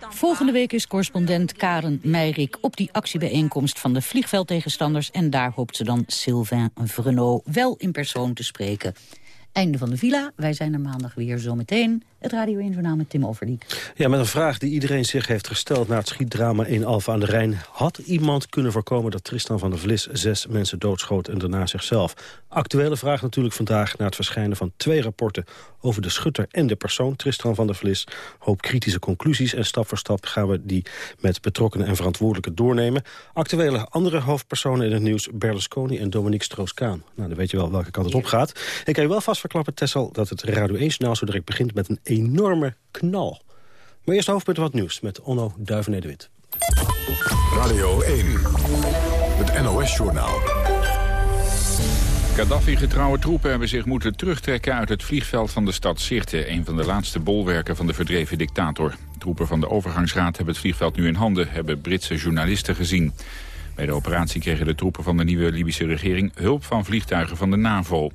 Volgende week is correspondent Karen Meirik op die actiebijeenkomst van de vliegveldtegenstanders. En daar hoopt ze dan Sylvain Vrenot wel in persoon te spreken. Einde van de villa. Wij zijn er maandag weer zometeen. Het Radio 1 Journaal met Tim Overdiek. Ja, met een vraag die iedereen zich heeft gesteld na het schietdrama in Alfa aan de Rijn. Had iemand kunnen voorkomen dat Tristan van der Vlis zes mensen doodschoot en daarna zichzelf? Actuele vraag natuurlijk vandaag na het verschijnen van twee rapporten over de schutter en de persoon Tristan van der Vlis. Hoop kritische conclusies en stap voor stap gaan we die met betrokkenen en verantwoordelijken doornemen. Actuele andere hoofdpersonen in het nieuws Berlusconi en Dominique Strauss-Kaan. Nou, dan weet je wel welke kant het op gaat. Ik kan je wel vast verklappen, Tessel, dat het Radio 1-journaal zo direct begint met een enorme knal. Maar eerst hoofdpunt wat nieuws met Onno Duivené-de-Wit. Radio 1, het NOS-journaal. Gaddafi-getrouwe troepen hebben zich moeten terugtrekken uit het vliegveld van de stad Sirte, een van de laatste bolwerken van de verdreven dictator. Troepen van de overgangsraad hebben het vliegveld nu in handen, hebben Britse journalisten gezien. Bij de operatie kregen de troepen van de nieuwe Libische regering hulp van vliegtuigen van de NAVO.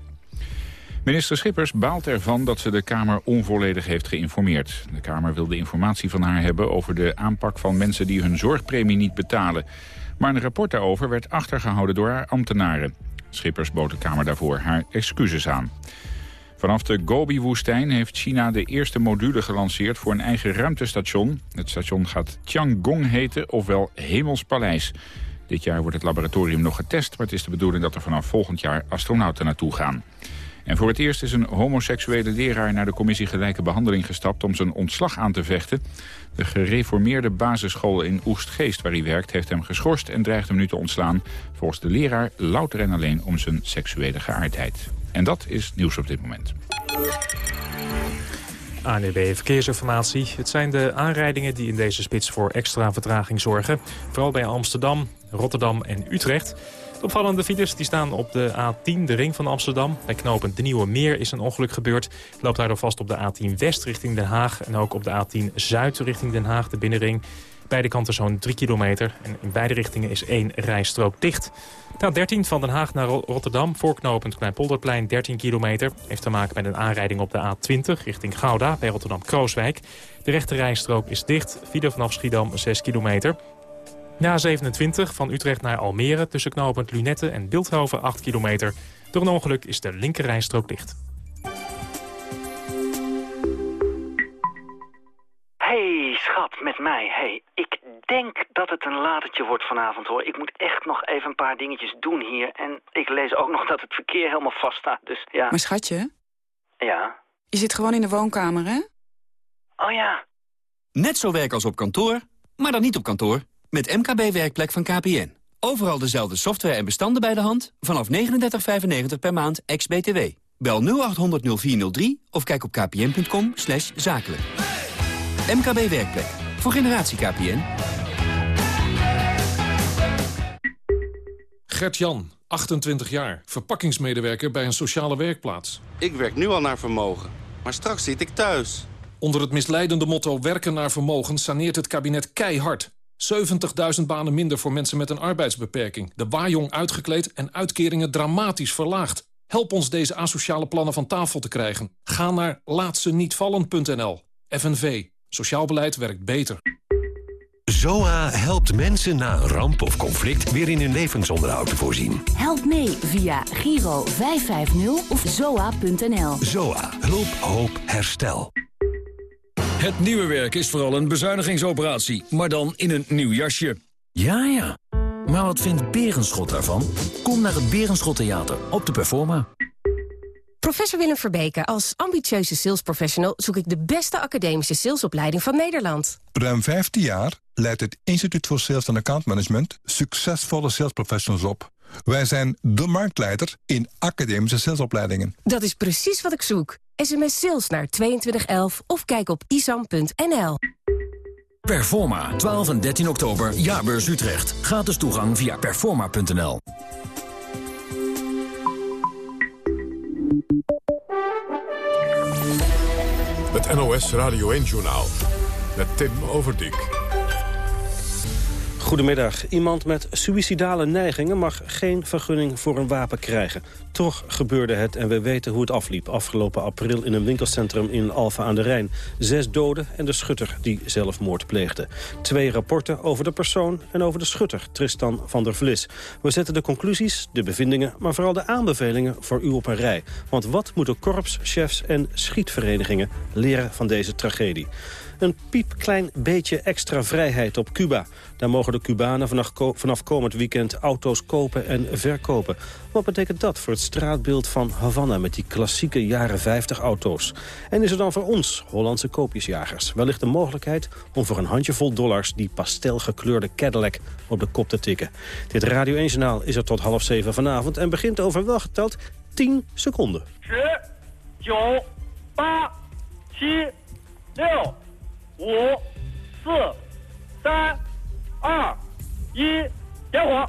Minister Schippers baalt ervan dat ze de Kamer onvolledig heeft geïnformeerd. De Kamer wil de informatie van haar hebben over de aanpak van mensen die hun zorgpremie niet betalen. Maar een rapport daarover werd achtergehouden door haar ambtenaren. Schippers bood de Kamer daarvoor haar excuses aan. Vanaf de Gobi-woestijn heeft China de eerste module gelanceerd voor een eigen ruimtestation. Het station gaat Tiangong heten, ofwel Hemelspaleis. Dit jaar wordt het laboratorium nog getest, maar het is de bedoeling dat er vanaf volgend jaar astronauten naartoe gaan. En voor het eerst is een homoseksuele leraar naar de commissie Gelijke Behandeling gestapt om zijn ontslag aan te vechten. De gereformeerde basisschool in Oestgeest waar hij werkt heeft hem geschorst en dreigt hem nu te ontslaan. Volgens de leraar louter en alleen om zijn seksuele geaardheid. En dat is nieuws op dit moment. ANUB Verkeersinformatie. Het zijn de aanrijdingen die in deze spits voor extra vertraging zorgen. Vooral bij Amsterdam, Rotterdam en Utrecht. De opvallende files die staan op de A10, de ring van Amsterdam. Bij knooppunt De Nieuwe Meer is een ongeluk gebeurd. Loopt daardoor vast op de A10 West richting Den Haag... en ook op de A10 Zuid richting Den Haag, de binnenring. Beide kanten zo'n 3 kilometer. En in beide richtingen is één rijstrook dicht. De A13 van Den Haag naar Rotterdam, voorknopend Kleinpolderplein 13 kilometer. Heeft te maken met een aanrijding op de A20 richting Gouda bij Rotterdam-Krooswijk. De rechte rijstrook is dicht, file vanaf Schiedam 6 kilometer. Na 27 van Utrecht naar Almere tussen knooppunt Lunette en Beeldhoven 8 kilometer. Door een ongeluk is de linkerrijstrook dicht. Hey, schat, met mij. Hey, ik denk dat het een latertje wordt vanavond, hoor. Ik moet echt nog even een paar dingetjes doen hier. En ik lees ook nog dat het verkeer helemaal vast staat, dus ja. Maar schatje, Ja? je zit gewoon in de woonkamer, hè? Oh ja. Net zo werk als op kantoor, maar dan niet op kantoor. Met MKB Werkplek van KPN. Overal dezelfde software en bestanden bij de hand. Vanaf 39,95 per maand, ex-BTW. Bel 0800 0403 of kijk op kpn.com slash zakelijk. MKB Werkplek. Voor generatie KPN. Gert-Jan, 28 jaar, verpakkingsmedewerker bij een sociale werkplaats. Ik werk nu al naar vermogen, maar straks zit ik thuis. Onder het misleidende motto werken naar vermogen saneert het kabinet keihard. 70.000 banen minder voor mensen met een arbeidsbeperking. De waaijong uitgekleed en uitkeringen dramatisch verlaagd. Help ons deze asociale plannen van tafel te krijgen. Ga naar laatstenietvallen.nl. FNV. Sociaal beleid werkt beter. ZOA helpt mensen na een ramp of conflict weer in hun levensonderhoud te voorzien. Help mee via Giro 550 of zoa.nl. ZOA. Hulp, hoop, herstel. Het nieuwe werk is vooral een bezuinigingsoperatie, maar dan in een nieuw jasje. Ja, ja. Maar wat vindt Berenschot daarvan? Kom naar het Berenschot Theater op de Performa. Professor Willem Verbeke, als ambitieuze salesprofessional... zoek ik de beste academische salesopleiding van Nederland. Ruim 15 jaar leidt het Instituut voor Sales en Account Management... succesvolle salesprofessionals op. Wij zijn de marktleider in academische salesopleidingen. Dat is precies wat ik zoek. SMS sales naar 2211 of kijk op isam.nl. Performa, 12 en 13 oktober, Jaarbeurs Utrecht. Gratis toegang via performa.nl. Het NOS Radio 1-journaal met Tim Overdijk. Goedemiddag. Iemand met suïcidale neigingen mag geen vergunning voor een wapen krijgen. Toch gebeurde het en we weten hoe het afliep. Afgelopen april in een winkelcentrum in Alfa aan de Rijn. Zes doden en de schutter die zelfmoord pleegde. Twee rapporten over de persoon en over de schutter, Tristan van der Vlis. We zetten de conclusies, de bevindingen, maar vooral de aanbevelingen voor u op een rij. Want wat moeten korps, chefs en schietverenigingen leren van deze tragedie? Een piepklein beetje extra vrijheid op Cuba. Daar mogen de Cubanen vanaf, komend weekend auto's kopen en verkopen. Wat betekent dat voor het straatbeeld van Havana met die klassieke jaren 50 auto's? En is er dan voor ons, Hollandse koopjesjagers, wellicht de mogelijkheid om voor een handjevol dollars die pastelgekleurde Cadillac op de kop te tikken? Dit Radio 1 Journaal is er tot half zeven vanavond en begint over wel geteld 10 seconden. 10, 9, 8, 7, 6, 五、四、三、二、一，点火！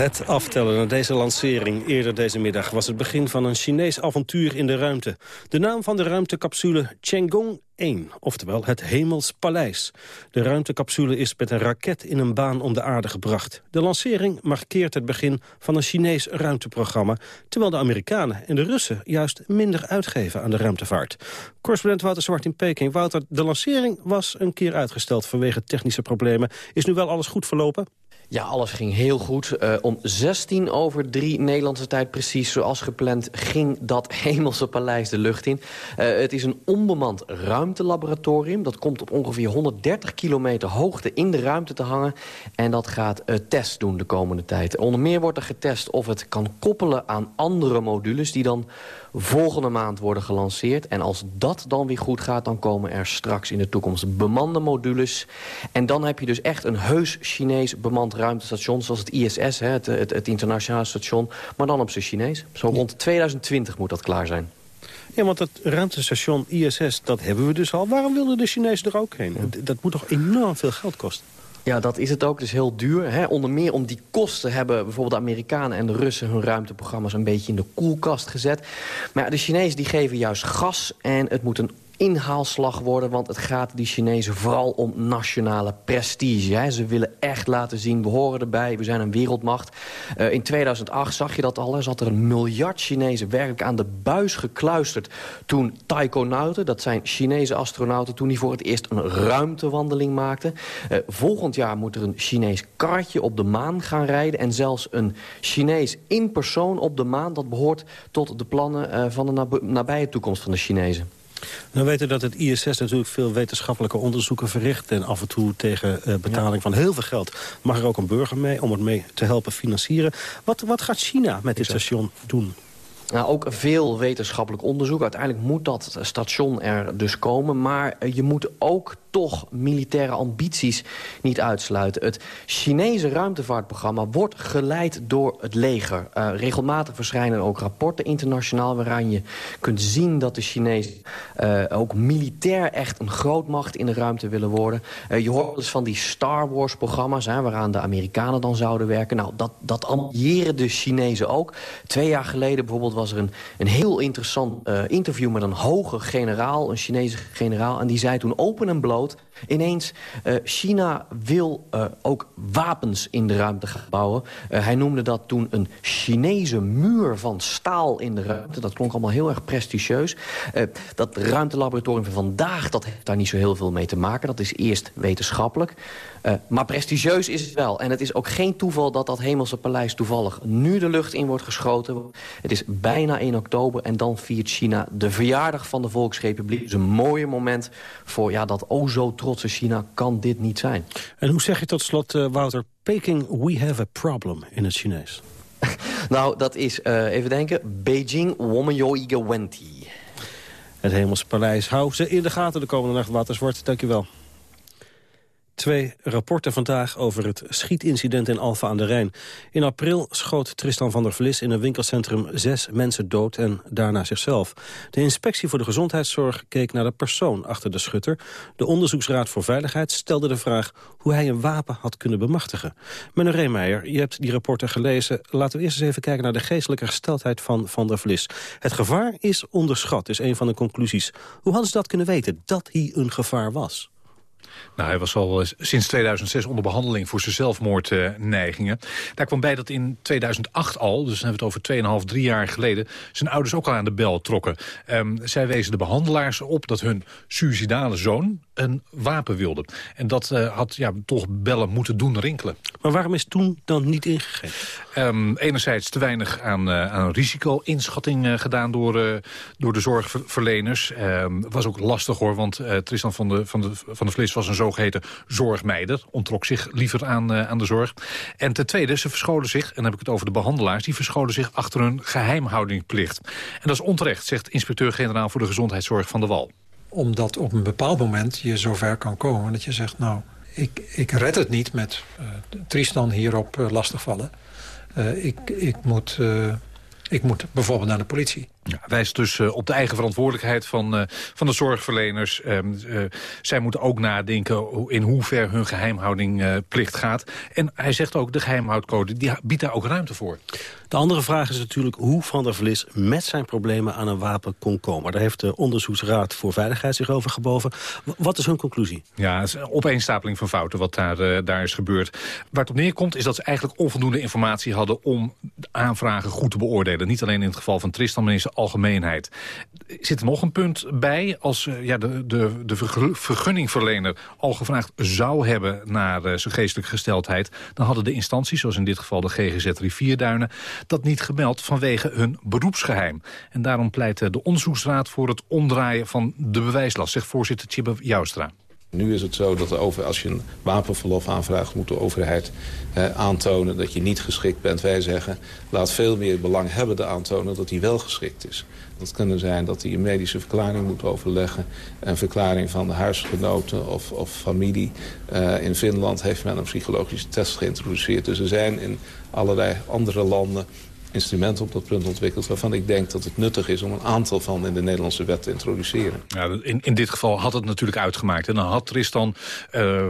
Het aftellen naar deze lancering eerder deze middag was het begin van een Chinees avontuur in de ruimte. De naam van de ruimtecapsule Chang'e 1, oftewel het Hemels Paleis. De ruimtecapsule is met een raket in een baan om de aarde gebracht. De lancering markeert het begin van een Chinees ruimteprogramma... terwijl de Amerikanen en de Russen juist minder uitgeven aan de ruimtevaart. Correspondent Wouter Zwart in Peking. Wouter, de lancering was een keer uitgesteld vanwege technische problemen. Is nu wel alles goed verlopen? Ja, alles ging heel goed. Uh, om 16 over 3 Nederlandse tijd precies zoals gepland... ging dat hemelse paleis de lucht in. Uh, het is een onbemand ruimtelaboratorium. Dat komt op ongeveer 130 kilometer hoogte in de ruimte te hangen. En dat gaat uh, tests doen de komende tijd. Onder meer wordt er getest of het kan koppelen aan andere modules... die dan volgende maand worden gelanceerd. En als dat dan weer goed gaat, dan komen er straks in de toekomst bemande modules. En dan heb je dus echt een heus Chinees bemand ruimtestation... zoals het ISS, hè, het, het, het internationale station, maar dan op zijn Chinees. Zo rond 2020 moet dat klaar zijn. Ja, want het ruimtestation ISS, dat hebben we dus al. Waarom wilden de Chinezen er ook heen? Dat moet toch enorm veel geld kosten? Ja, dat is het ook. Het is heel duur. Hè? Onder meer om die kosten hebben bijvoorbeeld de Amerikanen en de Russen... hun ruimteprogramma's een beetje in de koelkast gezet. Maar ja, de Chinezen die geven juist gas en het moet een inhaalslag worden. Want het gaat die Chinezen vooral om nationale prestige. Hè. Ze willen echt laten zien, we horen erbij, we zijn een wereldmacht. Uh, in 2008 zag je dat al, er zat er een miljard Chinezen werkelijk aan de buis gekluisterd. Toen taikonauten, dat zijn Chinese astronauten... toen die voor het eerst een ruimtewandeling maakten. Uh, volgend jaar moet er een Chinees karretje op de maan gaan rijden... en zelfs een Chinees in persoon op de maan. Dat behoort tot de plannen uh, van de nab nabije toekomst van de Chinezen. We weten dat het ISS natuurlijk veel wetenschappelijke onderzoeken verricht... en af en toe tegen uh, betaling ja. van heel veel geld mag er ook een burger mee... om het mee te helpen financieren. Wat, wat gaat China met dit station doen? Nou, ook veel wetenschappelijk onderzoek. Uiteindelijk moet dat station er dus komen. Maar je moet ook toch militaire ambities niet uitsluiten. Het Chinese ruimtevaartprogramma wordt geleid door het leger. Uh, regelmatig verschijnen ook rapporten internationaal... waaraan je kunt zien dat de Chinezen uh, ook militair echt een grootmacht in de ruimte willen worden. Uh, je hoort eens van die Star Wars-programma's... waaraan de Amerikanen dan zouden werken. Nou, dat, dat ambiëren de Chinezen ook. Twee jaar geleden bijvoorbeeld was er een, een heel interessant interview... met een hoge generaal, een Chinese generaal... en die zei toen open en bloot Ineens, uh, China wil uh, ook wapens in de ruimte gaan bouwen. Uh, hij noemde dat toen een Chinese muur van staal in de ruimte. Dat klonk allemaal heel erg prestigieus. dat ruimtelaboratorium van vandaag, dat heeft daar niet zo heel veel mee te maken. Dat is eerst wetenschappelijk. Uh, maar prestigieus is het wel. En het is ook geen toeval dat dat Hemelse Paleis toevallig nu de lucht in wordt geschoten. Het is bijna 1 oktober en dan viert China de verjaardag van de Volksrepubliek. Dus een mooi moment voor ja, dat o zo trotse China kan dit niet zijn. En hoe zeg je tot slot, uh, Wouter, Speaking We Have a Problem in het Chinees? Nou, dat is, uh, even denken, Beijing Womenyoige Wenti. Het Hemels Paleis. Hou ze in de gaten de komende nacht, Waterswort. Dankjewel. Twee rapporten vandaag over het schietincident in Alfa aan de Rijn. In april schoot Tristan van der Vlis in een winkelcentrum zes mensen dood en daarna zichzelf. De inspectie voor de gezondheidszorg keek naar de persoon achter de schutter. De Onderzoeksraad voor Veiligheid stelde de vraag hoe hij een wapen had kunnen bemachtigen. Meneer Reemeijer, je hebt die rapporten gelezen. Laten we eerst eens even kijken naar de geestelijke gesteldheid van Van der Vlis. Het gevaar is onderschat, is een van de conclusies. Hoe hadden ze dat kunnen weten, dat hij een gevaar was? Nou, hij was al sinds 2006 onder behandeling voor zijn zelfmoordneigingen. Daar kwam bij dat in 2008 al, dus dan hebben we het over 2,5, 3 jaar geleden... zijn ouders ook al aan de bel trokken. Um, zij wezen de behandelaars op dat hun suicidale zoon een wapen wilde. En dat uh, had ja, toch bellen moeten doen rinkelen. Maar waarom is toen dan niet ingegeven? Um, enerzijds te weinig aan, uh, aan risico-inschatting uh, gedaan door, door de zorgverleners. Um, was ook lastig hoor, want Tristan van de, van, de, van de Vlis was een zogeheten zorgmeider. Ontrok zich liever aan, aan de zorg. En ten tweede, ze verscholen zich, en dan heb ik het over de behandelaars... die verscholen zich achter hun geheimhoudingplicht. En dat is onterecht, zegt inspecteur-generaal voor de gezondheidszorg van de Wal omdat op een bepaald moment je zover kan komen dat je zegt... nou, ik, ik red het niet met uh, Tristan hierop uh, lastigvallen. Ik, ik, moet, ik moet bijvoorbeeld naar de politie. Ja, wijst dus uh, op de eigen verantwoordelijkheid van, uh, van de zorgverleners. Uh, zij moeten ook nadenken in hoever hun geheimhoudingplicht gaat. En hij zegt ook, de geheimhoudcode die biedt daar ook ruimte voor. De andere vraag is natuurlijk hoe Van der Vlis met zijn problemen aan een wapen kon komen. Daar heeft de Onderzoeksraad voor Veiligheid zich over geboven. Wat is hun conclusie? Ja, het is een opeenstapeling van fouten wat daar, daar is gebeurd. Waar het op neerkomt is dat ze eigenlijk onvoldoende informatie hadden... om aanvragen goed te beoordelen. Niet alleen in het geval van Tristan, maar algemeenheid. Zit er nog een punt bij? Als uh, ja, de, de, de vergunningverlener al gevraagd zou hebben... naar uh, zijn geestelijke gesteldheid... dan hadden de instanties, zoals in dit geval de GGZ Rivierduinen... dat niet gemeld vanwege hun beroepsgeheim. En daarom pleit de onderzoeksraad voor het omdraaien van de bewijslast... zegt voorzitter Tjibbe Joustra. Nu is het zo dat over, als je een wapenverlof aanvraagt... moet de overheid eh, aantonen dat je niet geschikt bent. Wij zeggen, laat veel meer belanghebbende aantonen dat hij wel geschikt is. Dat kan zijn dat hij een medische verklaring moet overleggen. Een verklaring van de huisgenoten of, of familie. Uh, in Finland heeft men een psychologische test geïntroduceerd. Dus er zijn in allerlei andere landen instrumenten op dat punt ontwikkeld... waarvan ik denk dat het nuttig is om een aantal van in de Nederlandse wet te introduceren. Ja, in, in dit geval had het natuurlijk uitgemaakt. En dan had Tristan uh,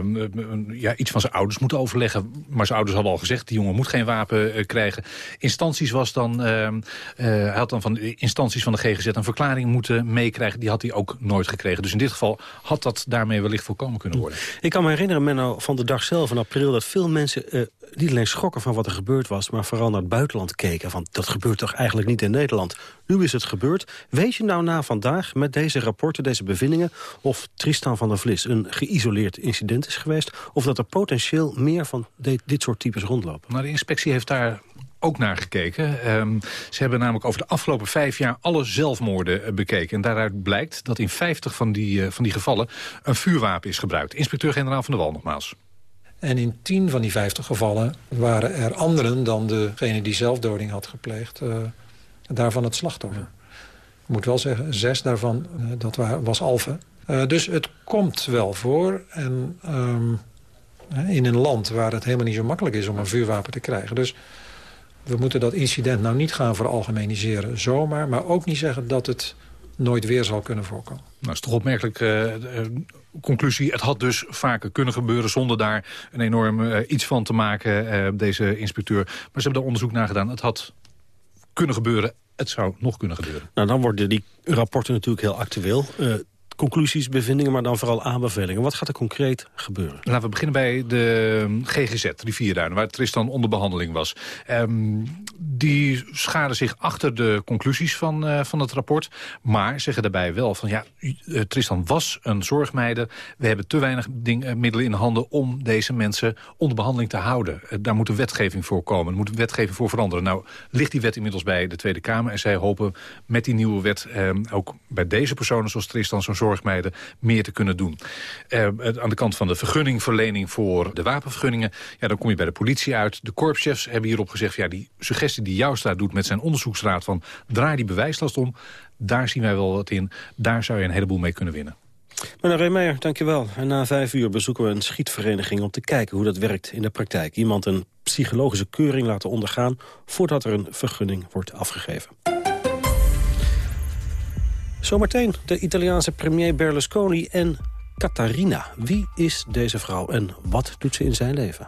ja, iets van zijn ouders moeten overleggen. Maar zijn ouders hadden al gezegd, die jongen moet geen wapen uh, krijgen. Instanties was dan, uh, hij had dan van de instanties van de GGZ een verklaring moeten meekrijgen. Die had hij ook nooit gekregen. Dus in dit geval had dat daarmee wellicht voorkomen kunnen worden. Ik kan me herinneren, Menno, van de dag zelf in april... dat veel mensen niet alleen schrokken van wat er gebeurd was... maar vooral naar het buitenland keken. Dat gebeurt toch eigenlijk niet in Nederland? Nu is het gebeurd. Weet je nou na vandaag met deze rapporten, deze bevindingen... of Tristan van der Vlis een geïsoleerd incident is geweest... of dat er potentieel meer van dit, soort types rondlopen? Nou, de inspectie heeft daar ook naar gekeken. Um, ze hebben namelijk over de afgelopen vijf jaar alle zelfmoorden uh, bekeken. En daaruit blijkt dat in 50 van die, uh, van die gevallen een vuurwapen is gebruikt. Inspecteur-generaal van de Wal nogmaals. En in 10 van die 50 gevallen waren er anderen dan degene die zelfdoding had gepleegd... Uh, daarvan het slachtoffer. Ik moet wel zeggen, zes daarvan, uh, dat was Alphen. Uh, dus het komt wel voor. En um, in een land waar het helemaal niet zo makkelijk is om een vuurwapen te krijgen. Dus we moeten dat incident nou niet gaan veralgemeniseren zomaar... maar ook niet zeggen dat het nooit weer zal kunnen voorkomen. Nou, dat is toch opmerkelijk uh, conclusie. Het had dus vaker kunnen gebeuren zonder daar een enorm uh, iets van te maken, uh, deze inspecteur. Maar ze hebben daar onderzoek naar gedaan. Het had kunnen gebeuren. Het zou nog kunnen gebeuren. Nou, dan worden die rapporten natuurlijk heel actueel conclusies, bevindingen, maar dan vooral aanbevelingen. Wat gaat er concreet gebeuren? Laten we beginnen bij de GGZ, Rivierduinen, waar Tristan onder behandeling was. Um, die scharen zich achter de conclusies van, uh, van het rapport, maar zeggen daarbij wel van ja, uh, Tristan was een zorgmeider. We hebben te weinig uh, middelen in handen om deze mensen onder behandeling te houden. daar moet een wetgeving voor komen, er moet een wetgeving voor veranderen. Nou, ligt die wet inmiddels bij de Tweede Kamer en zij hopen met die nieuwe wet ook bij deze personen zoals Tristan zo'n zorg meer te kunnen doen. Uh, aan de kant van de vergunningverlening voor de wapenvergunningen... Ja, dan kom je bij de politie uit. De korpschefs hebben hierop gezegd... Ja, die suggestie die Joustra doet met zijn onderzoeksraad van... draai die bewijslast om, daar zien wij wel wat in. Daar zou je een heleboel mee kunnen winnen. Meneer Reemeyer, dankjewel. En na vijf uur bezoeken we een schietvereniging om te kijken hoe dat werkt in de praktijk. Iemand een psychologische keuring laten ondergaan voordat er een vergunning wordt afgegeven. Zometeen de Italiaanse premier Berlusconi en Catarina. Wie is deze vrouw en wat doet ze in zijn leven?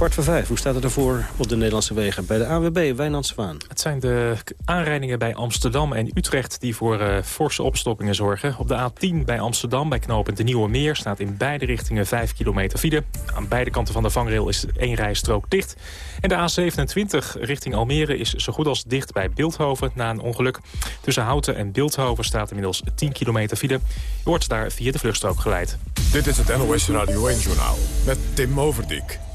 Kwart voor vijf, hoe staat het ervoor op de Nederlandse wegen? Bij de AWB, Wijnand Zwaan. Het zijn de aanrijdingen bij Amsterdam en Utrecht... die voor uh, forse opstoppingen zorgen. Op de A10 bij Amsterdam, bij knooppunt de Nieuwe Meer... staat in beide richtingen 5 kilometer file. Aan beide kanten van de vangrail is één rijstrook dicht. En de A27 richting Almere is zo goed als dicht bij Beeldhoven... na een ongeluk. Tussen Houten en Beeldhoven staat inmiddels 10 kilometer file. Je wordt daar via de vluchtstrook geleid. Dit is het NOS Radio 1-journaal met Tim Overdijk.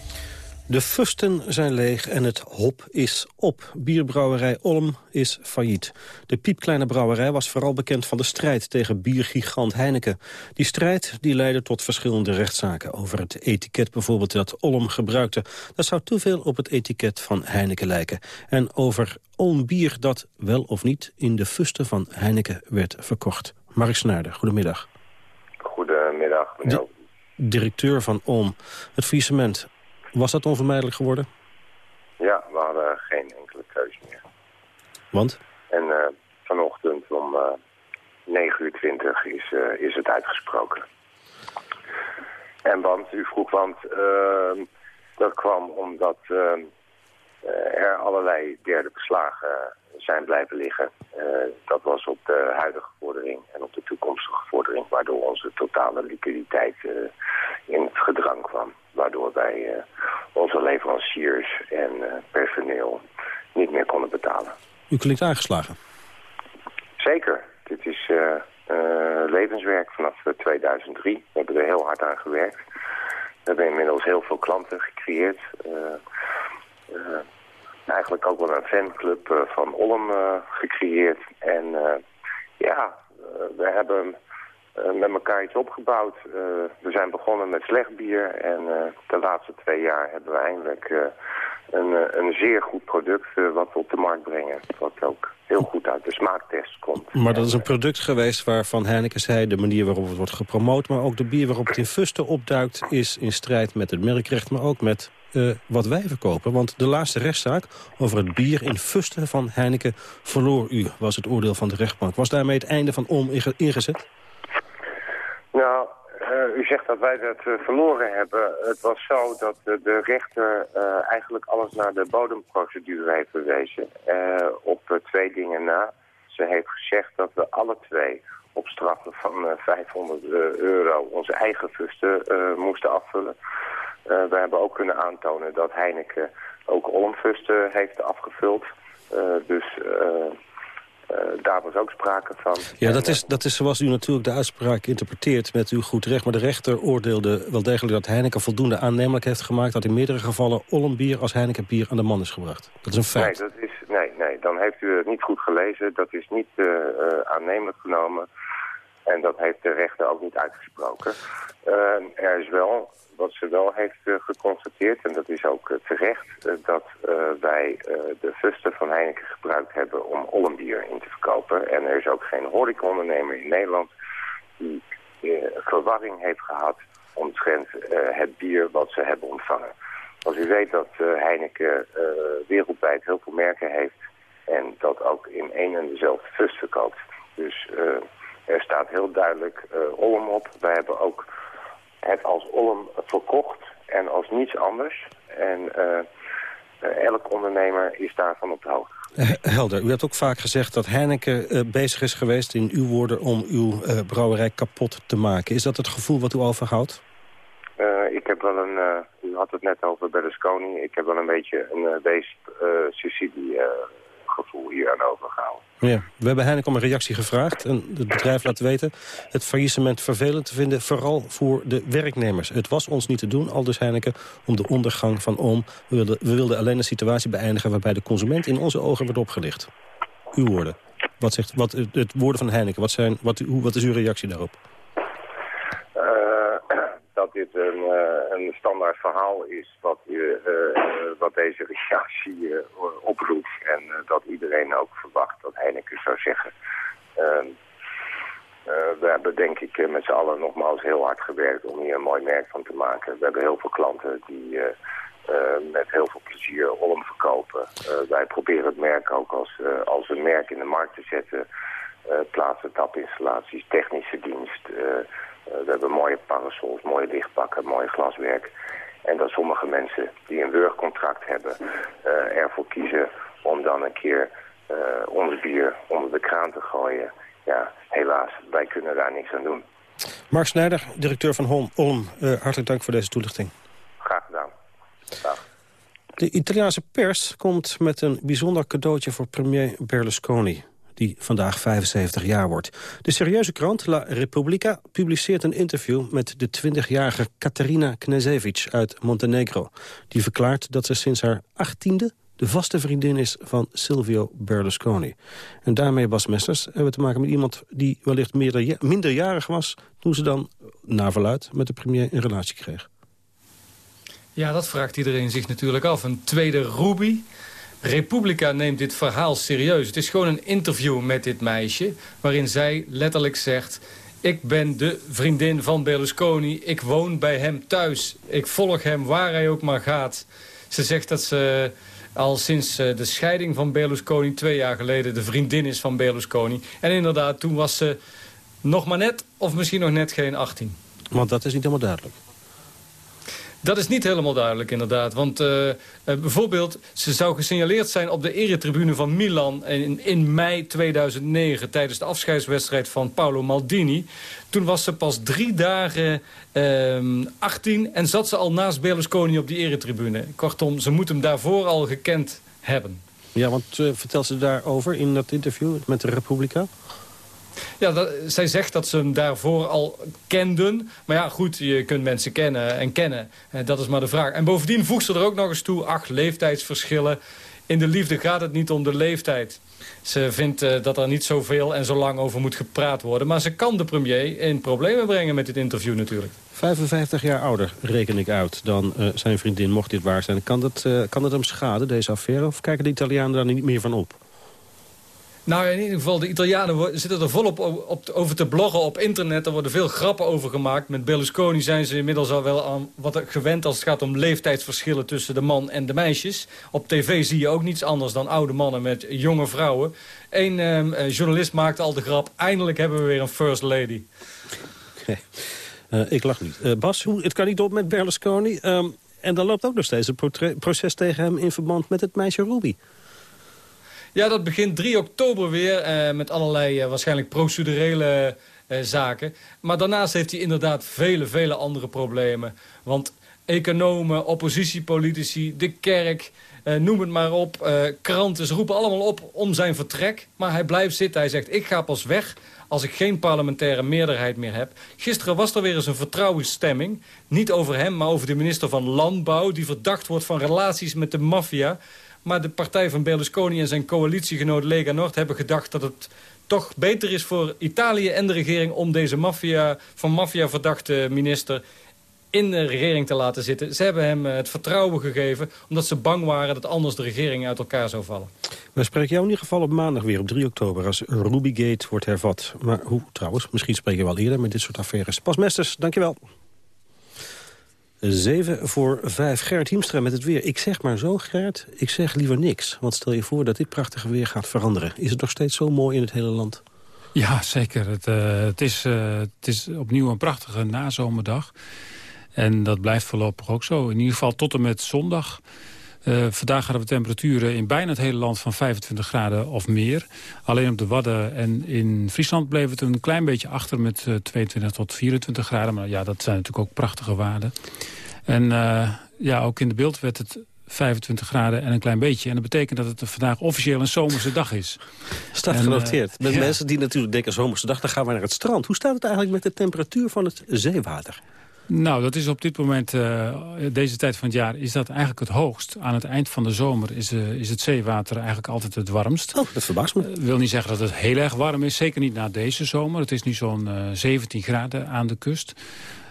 De fusten zijn leeg en het hop is op. Bierbrouwerij Olm is failliet. De piepkleine brouwerij was vooral bekend van de strijd tegen biergigant Heineken. Die strijd die leidde tot verschillende rechtszaken over het etiket bijvoorbeeld dat Olm gebruikte. Dat zou te veel op het etiket van Heineken lijken. En over Olm bier dat wel of niet in de fusten van Heineken werd verkocht. Mark Snaarder, goedemiddag. Goedemiddag, meneer. directeur van Olm. Het faillissement was dat onvermijdelijk geworden? Ja, we hadden geen enkele keuze meer. Want? En uh, vanochtend om uh, eh, 9 uur 20 is, uh, is het uitgesproken. En want, u vroeg want, ehm, dat kwam omdat ehm, er allerlei derde beslagen zijn blijven liggen. dat was op de huidige vordering en op de toekomstige vordering, waardoor onze totale liquiditeit in het gedrang kwam waardoor wij uh, onze leveranciers en uh, personeel niet meer konden betalen. U klinkt aangeslagen. Zeker. Dit is uh, levenswerk vanaf 2003. We hebben er heel hard aan gewerkt. We hebben inmiddels heel veel klanten gecreëerd. Eigenlijk ook wel een fanclub van Olm gecreëerd. En ja, we hebben met elkaar iets opgebouwd. Uh, we zijn begonnen met slecht bier en uh, de laatste twee jaar hebben we eindelijk een, een zeer goed product wat we op de markt brengen. Wat ook heel goed uit de smaaktest komt. Maar dat is een product geweest waarvan Heineken zei... de manier waarop het wordt gepromoot, maar ook de bier waarop het in fusten opduikt... is in strijd met het merkrecht, maar ook met wat wij verkopen. Want de laatste rechtszaak over het bier in fusten van Heineken verloor u, was het oordeel van de rechtbank. Was daarmee het einde van om ingezet? Nou, uh, u zegt dat wij dat uh, verloren hebben. Het was zo dat de rechter eigenlijk alles naar de bodemprocedure heeft verwezen. op twee dingen na. Ze heeft gezegd dat we alle twee op straffen van 500 euro onze eigen fusten moesten afvullen. we hebben ook kunnen aantonen dat Heineken ook Olmfusten heeft afgevuld. dus uh, daar was ook sprake van. Ja, dat is, dat is zoals u natuurlijk de uitspraak interpreteert met uw goed recht. Maar de rechter oordeelde wel degelijk dat Heineken voldoende aannemelijk heeft gemaakt... dat in meerdere gevallen Ollenbier als Heineken bier aan de man is gebracht. Dat is een feit. Nee, dat is, nee, nee dan heeft u het niet goed gelezen. Dat is niet uh, aannemelijk genomen. En dat heeft de rechter ook niet uitgesproken. er is wel wat ze wel heeft uh, geconstateerd, en dat is ook uh, terecht, uh, dat wij de fusten van Heineken gebruikt hebben om Ollenbier in te verkopen. En er is ook geen horecaondernemer in Nederland die verwarring heeft gehad omtrent het bier wat ze hebben ontvangen. Als u weet dat Heineken wereldwijd heel veel merken heeft en dat ook in één en dezelfde fust verkoopt. Dus er staat heel duidelijk Olm op. Wij hebben ook het als Olm verkocht en als niets anders. En uh, elk ondernemer is daarvan op de hoogte. Helder, u hebt ook vaak gezegd dat Heineken uh, bezig is geweest... in uw woorden om uw uh, brouwerij kapot te maken. Is dat het gevoel wat u overhoudt? ik heb wel een... u had het net over Berlusconi. Ik heb wel een beetje een wees-subsidie gevoel hier aan overgehouden. Ja, we hebben Heineken om een reactie gevraagd. En het bedrijf laat weten het faillissement vervelend te vinden... vooral voor de werknemers. Het was ons niet te doen, al dus Heineken, om de ondergang van Oom. We wilden, we wilden alleen een situatie beëindigen... waarbij de consument in onze ogen werd opgelicht. Uw woorden. Wat, zegt, wat het woorden van Heineken, wat, zijn, wat, wat is uw reactie daarop? Dit een, uh, een standaard verhaal is wat, uh, wat deze reactie oproept. En dat iedereen ook verwacht dat Heineken zou zeggen. Ehm, we hebben denk ik met z'n allen nogmaals heel hard gewerkt om hier een mooi merk van te maken. We hebben heel veel klanten die met heel veel plezier Olm verkopen. wij proberen het merk ook als, als een merk in de markt te zetten. plaatsen, tapinstallaties, technische dienst... Eh, we hebben mooie parasols, mooie lichtpakken, mooi glaswerk. En dat sommige mensen die een wurgcontract hebben uh, ervoor kiezen om dan een keer uh, ons bier onder de kraan te gooien. Ja, helaas, wij kunnen daar niks aan doen. Mark Snijder, directeur van Holm. Olm, uh, hartelijk dank voor deze toelichting. Graag gedaan. De Italiaanse pers komt met een bijzonder cadeautje voor premier Berlusconi die vandaag 75 jaar wordt. De serieuze krant La Repubblica publiceert een interview... met de 20-jarige Katerina Knezevic uit Montenegro. Die verklaart dat ze sinds haar 18e de vaste vriendin is van Silvio Berlusconi. En daarmee, Bas Mesters, hebben we te maken met iemand... die wellicht minderjarig was toen ze dan, naar verluid... met de premier een relatie kreeg. Ja, dat vraagt iedereen zich natuurlijk af. Een tweede Ruby Republica neemt dit verhaal serieus. Het is gewoon een interview met dit meisje... waarin zij letterlijk zegt... ik ben de vriendin van Berlusconi. Ik woon bij hem thuis. Ik volg hem waar hij ook maar gaat. Ze zegt dat ze al sinds eh, de scheiding van Berlusconi... twee jaar geleden de vriendin is van Berlusconi. En inderdaad, toen was ze nog maar net... of misschien nog net geen 18. Want dat is niet helemaal duidelijk. Dat is niet helemaal duidelijk inderdaad. Want uh, bijvoorbeeld, ze zou gesignaleerd zijn op de eretribune van Milan... In, in mei 2009 tijdens de afscheidswedstrijd van Paolo Maldini. Toen was ze pas drie dagen uh, ehm, 18 en zat ze al naast Berlusconi op die eretribune. Kortom, ze moet hem daarvoor al gekend hebben. Ja, want uh, vertel ze daarover in dat interview met de Republika? Ja, zij zegt dat ze hem daarvoor al kenden. Maar ja, goed, je kunt mensen kennen en kennen. En dat is maar de vraag. En bovendien voegt ze er ook nog eens toe... ach, leeftijdsverschillen. In de liefde gaat het niet om de leeftijd. Ze vindt uh, dat er niet zoveel en zo lang over moet gepraat worden. Maar ze kan de premier in problemen brengen met dit interview natuurlijk. 55 jaar ouder, reken ik uit, dan uh, zijn vriendin, mocht dit waar zijn. Kan dat, uh, kan dat hem schaden, deze affaire? Of kijken de Italianen daar niet meer van op? Nou, in ieder geval, de Italianen zitten er volop op, over te bloggen op internet. Er worden veel grappen over gemaakt. Met Berlusconi zijn ze inmiddels al wel aan wat gewend als het gaat om leeftijdsverschillen tussen de man en de meisjes. Op tv zie je ook niets anders dan oude mannen met jonge vrouwen. Eén um, journalist maakte al de grap, eindelijk hebben we weer een first lady. Okay. Uh, ik lach niet. Uh, Bas, hoe, het kan niet op met Berlusconi. Um, en dan loopt ook nog steeds een proces tegen hem in verband met het meisje Ruby. Ja, dat begint 3 oktober weer eh, met allerlei eh, waarschijnlijk procedurele eh, zaken. Maar daarnaast heeft hij inderdaad vele, vele andere problemen. Want economen, oppositiepolitici, de kerk, noem het maar op. Kranten, ze roepen allemaal op om zijn vertrek. Maar hij blijft zitten. Hij zegt, ik ga pas weg als ik geen parlementaire meerderheid meer heb. Gisteren was er weer eens een vertrouwensstemming. Niet over hem, maar over de minister van Landbouw... die verdacht wordt van relaties met de maffia. Maar de partij van Berlusconi en zijn coalitiegenoot Lega Nord hebben gedacht dat het toch beter is voor Italië en de regering om deze maffia, van maffia verdachte minister in de regering te laten zitten. Ze hebben hem eh, het vertrouwen gegeven... omdat ze bang waren dat anders de regering uit elkaar zou vallen. We spreken jou in ieder geval op maandag weer, op 3 oktober... als Rubygate wordt hervat. Maar hoe trouwens? Misschien spreken we wel eerder met dit soort affaires. Pas Mesters, dankjewel. 7 voor 5. Gerrit Hiemstra met het weer. Ik zeg maar zo, Gerrit, ik zeg liever niks. Want stel je voor dat dit prachtige weer gaat veranderen. Is het nog steeds zo mooi in het hele land? Ja, zeker. Het, uh, het, is, uh, het is opnieuw een prachtige nazomerdag. En dat blijft voorlopig ook zo. In ieder geval tot en met zondag. Uh, vandaag hadden we temperaturen in bijna het hele land van 25 graden of meer. Alleen op de Wadden en in Friesland bleef het een klein beetje achter met uh, 22 tot 24 graden. Maar ja, dat zijn natuurlijk ook prachtige waarden. En uh, ja, ook in de beeld werd het 25 graden en een klein beetje. En dat betekent dat het vandaag officieel een zomerse dag is. Staat genoteerd. Met ja. mensen die natuurlijk denken zomerse dag, dan gaan we naar het strand. Hoe staat het eigenlijk met de temperatuur van het zeewater? Nou, dat is op dit moment, uh, deze tijd van het jaar, is dat eigenlijk het hoogst. Aan het eind van de zomer is, uh, is het zeewater eigenlijk altijd het warmst. Oh, dat verbaast me. Uh, wil niet zeggen dat het heel erg warm is, zeker niet na deze zomer. Het is nu zo'n 17 graden aan de kust.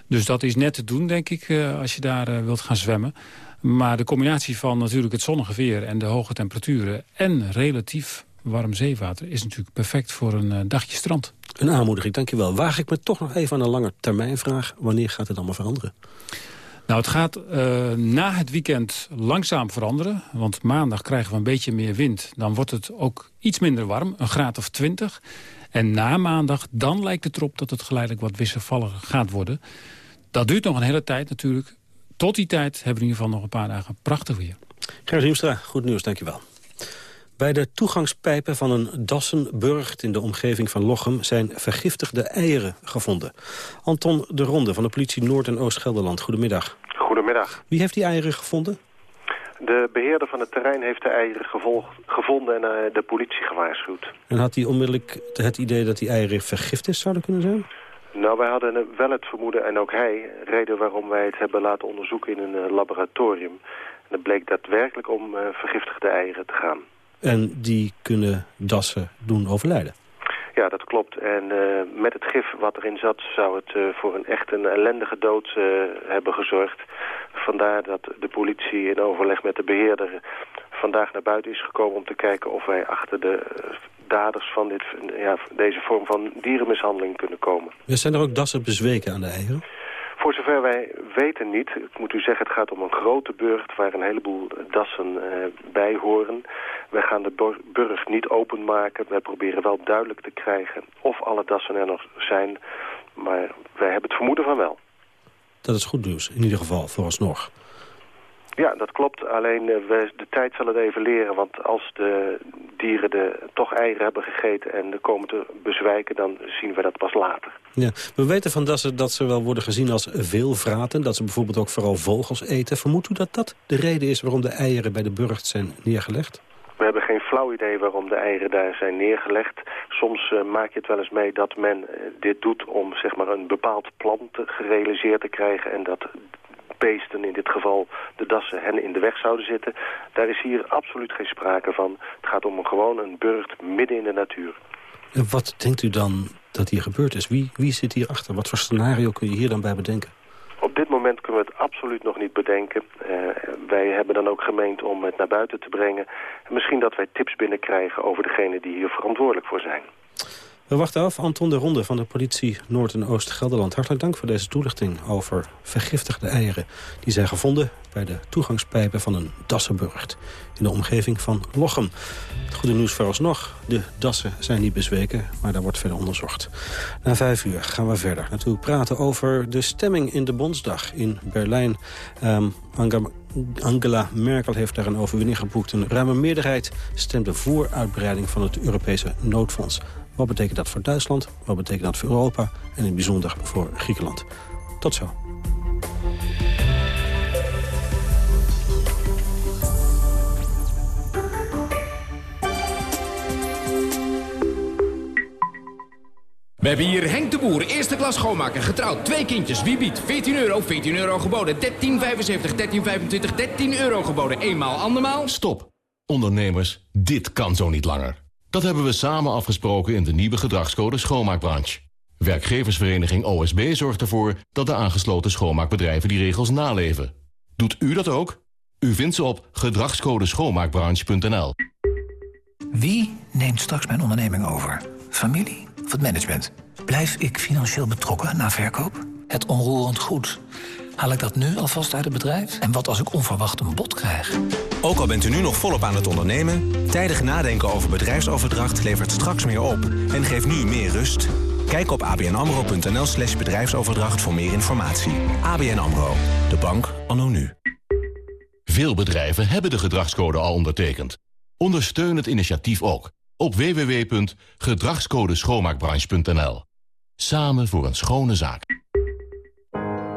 Dus dat is net te doen, denk ik, als je daar wilt gaan zwemmen. Maar de combinatie van natuurlijk het zonnige weer en de hoge temperaturen... en relatief warm zeewater is natuurlijk perfect voor een dagje strand. Een aanmoediging, dankjewel. Waag ik me toch nog even aan een lange termijnvraag. Wanneer gaat het allemaal veranderen? Nou, het gaat uh, na het weekend langzaam veranderen. Want maandag krijgen we een beetje meer wind. Dan wordt het ook iets minder warm, een graad of 20. En na maandag, dan lijkt het erop dat het geleidelijk wat wisselvalliger gaat worden. Dat duurt nog een hele tijd natuurlijk. Tot die tijd hebben we in ieder geval nog een paar dagen prachtig weer. Gert Hiemstra, goed nieuws, dankjewel. Bij de toegangspijpen van een Dassenburgt in de omgeving van Lochem... zijn vergiftigde eieren gevonden. Anton de Ronde van de politie Noord- en Oost-Gelderland. Goedemiddag. Goedemiddag. Wie heeft die eieren gevonden? De beheerder van het terrein heeft de eieren gevonden en uh, de politie gewaarschuwd. En had hij onmiddellijk het idee dat die eieren vergiftigd zouden kunnen zijn? Nou, wij hadden wel het vermoeden, en ook hij, reden waarom wij het hebben laten onderzoeken in een uh, laboratorium. En het bleek daadwerkelijk om uh, vergiftigde eieren te gaan. En die kunnen dassen doen overlijden. Ja, dat klopt. En uh, met het gif wat erin zat zou het uh, voor een echt een ellendige dood uh, hebben gezorgd. Vandaar dat de politie in overleg met de beheerder vandaag naar buiten is gekomen om te kijken of wij achter de daders van dit, ja, deze vorm van dierenmishandeling kunnen komen. Ja, zijn er ook dassen bezweken aan de eieren? Voor zover wij weten niet. Ik moet u zeggen, het gaat om een grote burcht waar een heleboel dassen uh, bij horen. Wij gaan de burcht niet openmaken. Wij proberen wel duidelijk te krijgen of alle dassen er nog zijn. Maar wij hebben het vermoeden van wel. Dat is goed nieuws, in ieder geval, vooralsnog. Ja, dat klopt. Alleen uh, we, de tijd zal het even leren. Want als de dieren de, toch eieren hebben gegeten en er komen te bezwijken... dan zien we dat pas later. Ja, we weten van dat ze, dat ze wel worden gezien als veelvraten. Dat ze bijvoorbeeld ook vooral vogels eten. Vermoedt u dat dat de reden is waarom de eieren bij de burcht zijn neergelegd? We hebben geen flauw idee waarom de eieren daar zijn neergelegd. Soms uh, maak je het wel eens mee dat men uh, dit doet om zeg maar, een bepaald plan te gerealiseerd te krijgen... en dat beesten, in dit geval de dassen, hen in de weg zouden zitten. Daar is hier absoluut geen sprake van. Het gaat om een, gewoon een burcht midden in de natuur. En wat denkt u dan dat hier gebeurd is? Wie, wie zit hierachter? Wat voor scenario kun je hier dan bij bedenken? Op dit moment kunnen we het absoluut nog niet bedenken. Uh, wij hebben dan ook gemeend om het naar buiten te brengen. En misschien dat wij tips binnenkrijgen over degene die hier verantwoordelijk voor zijn. We wachten af. Anton de Ronde van de politie Noord- en Oost-Gelderland. Hartelijk dank voor deze toelichting over vergiftigde eieren. Die zijn gevonden bij de toegangspijpen van een dassenburgt in de omgeving van Lochem. Het goede nieuws vooralsnog. De dassen zijn niet bezweken, maar daar wordt verder onderzocht. Na vijf uur gaan we verder natuurlijk praten over de stemming in de Bondsdag in Berlijn. Um, Angela Merkel heeft daar een overwinning geboekt. Een ruime meerderheid stemde voor uitbreiding van het Europese noodfonds. Wat betekent dat voor Duitsland? Wat betekent dat voor Europa? En in het bijzonder voor Griekenland. Tot zo. We hebben hier Henk de Boer, eerste klas schoonmaker, getrouwd, twee kindjes. Wie biedt? 14 euro, 14 euro geboden, 13,75, 13,25, 13 euro geboden. Eenmaal, andermaal. Stop. Ondernemers, dit kan zo niet langer. Dat hebben we samen afgesproken in de nieuwe gedragscode schoonmaakbranche. Werkgeversvereniging OSB zorgt ervoor dat de aangesloten schoonmaakbedrijven die regels naleven. Doet u dat ook? U vindt ze op gedragscodeschoonmaakbranche.nl. Wie neemt straks mijn onderneming over? Familie of het management? Blijf ik financieel betrokken na verkoop? Het onroerend goed. Haal ik dat nu alvast uit het bedrijf? En wat als ik onverwacht een bod krijg? Ook al bent u nu nog volop aan het ondernemen... tijdig nadenken over bedrijfsoverdracht levert straks meer op... en geeft nu meer rust. Kijk op abnamro.nl slash bedrijfsoverdracht voor meer informatie. ABN AMRO, de bank anno nu. Veel bedrijven hebben de gedragscode al ondertekend. Ondersteun het initiatief ook op www.gedragscodeschoonmaakbranche.nl. Samen voor een schone zaak.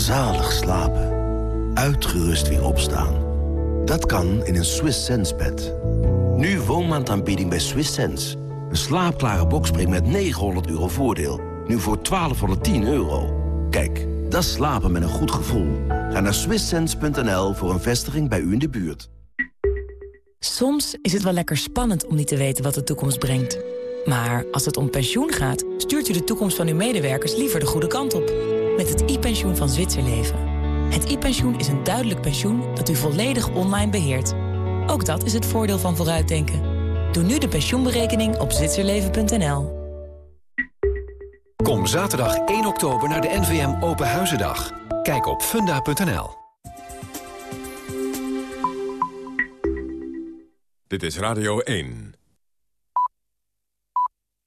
Zalig slapen. Uitgerust weer opstaan. Dat kan in een Swiss Sense bed. Nu woonmaandaanbieding bij Swiss Sense. Een slaapklare bokspring met 900 euro voordeel. Nu voor 1210 euro. Kijk, dat slapen met een goed gevoel. Ga naar swisssense.nl voor een vestiging bij u in de buurt. Soms is het wel lekker spannend om niet te weten wat de toekomst brengt. Maar als het om pensioen gaat, stuurt u de toekomst van uw medewerkers liever de goede kant op. Met het e-pensioen van Zwitserleven. Het e-pensioen is een duidelijk pensioen dat u volledig online beheert. Ook dat is het voordeel van vooruitdenken. Doe nu de pensioenberekening op zwitserleven.nl. Kom zaterdag 1 oktober naar de NVM Open Huizendag. Kijk op funda.nl. Dit is Radio 1.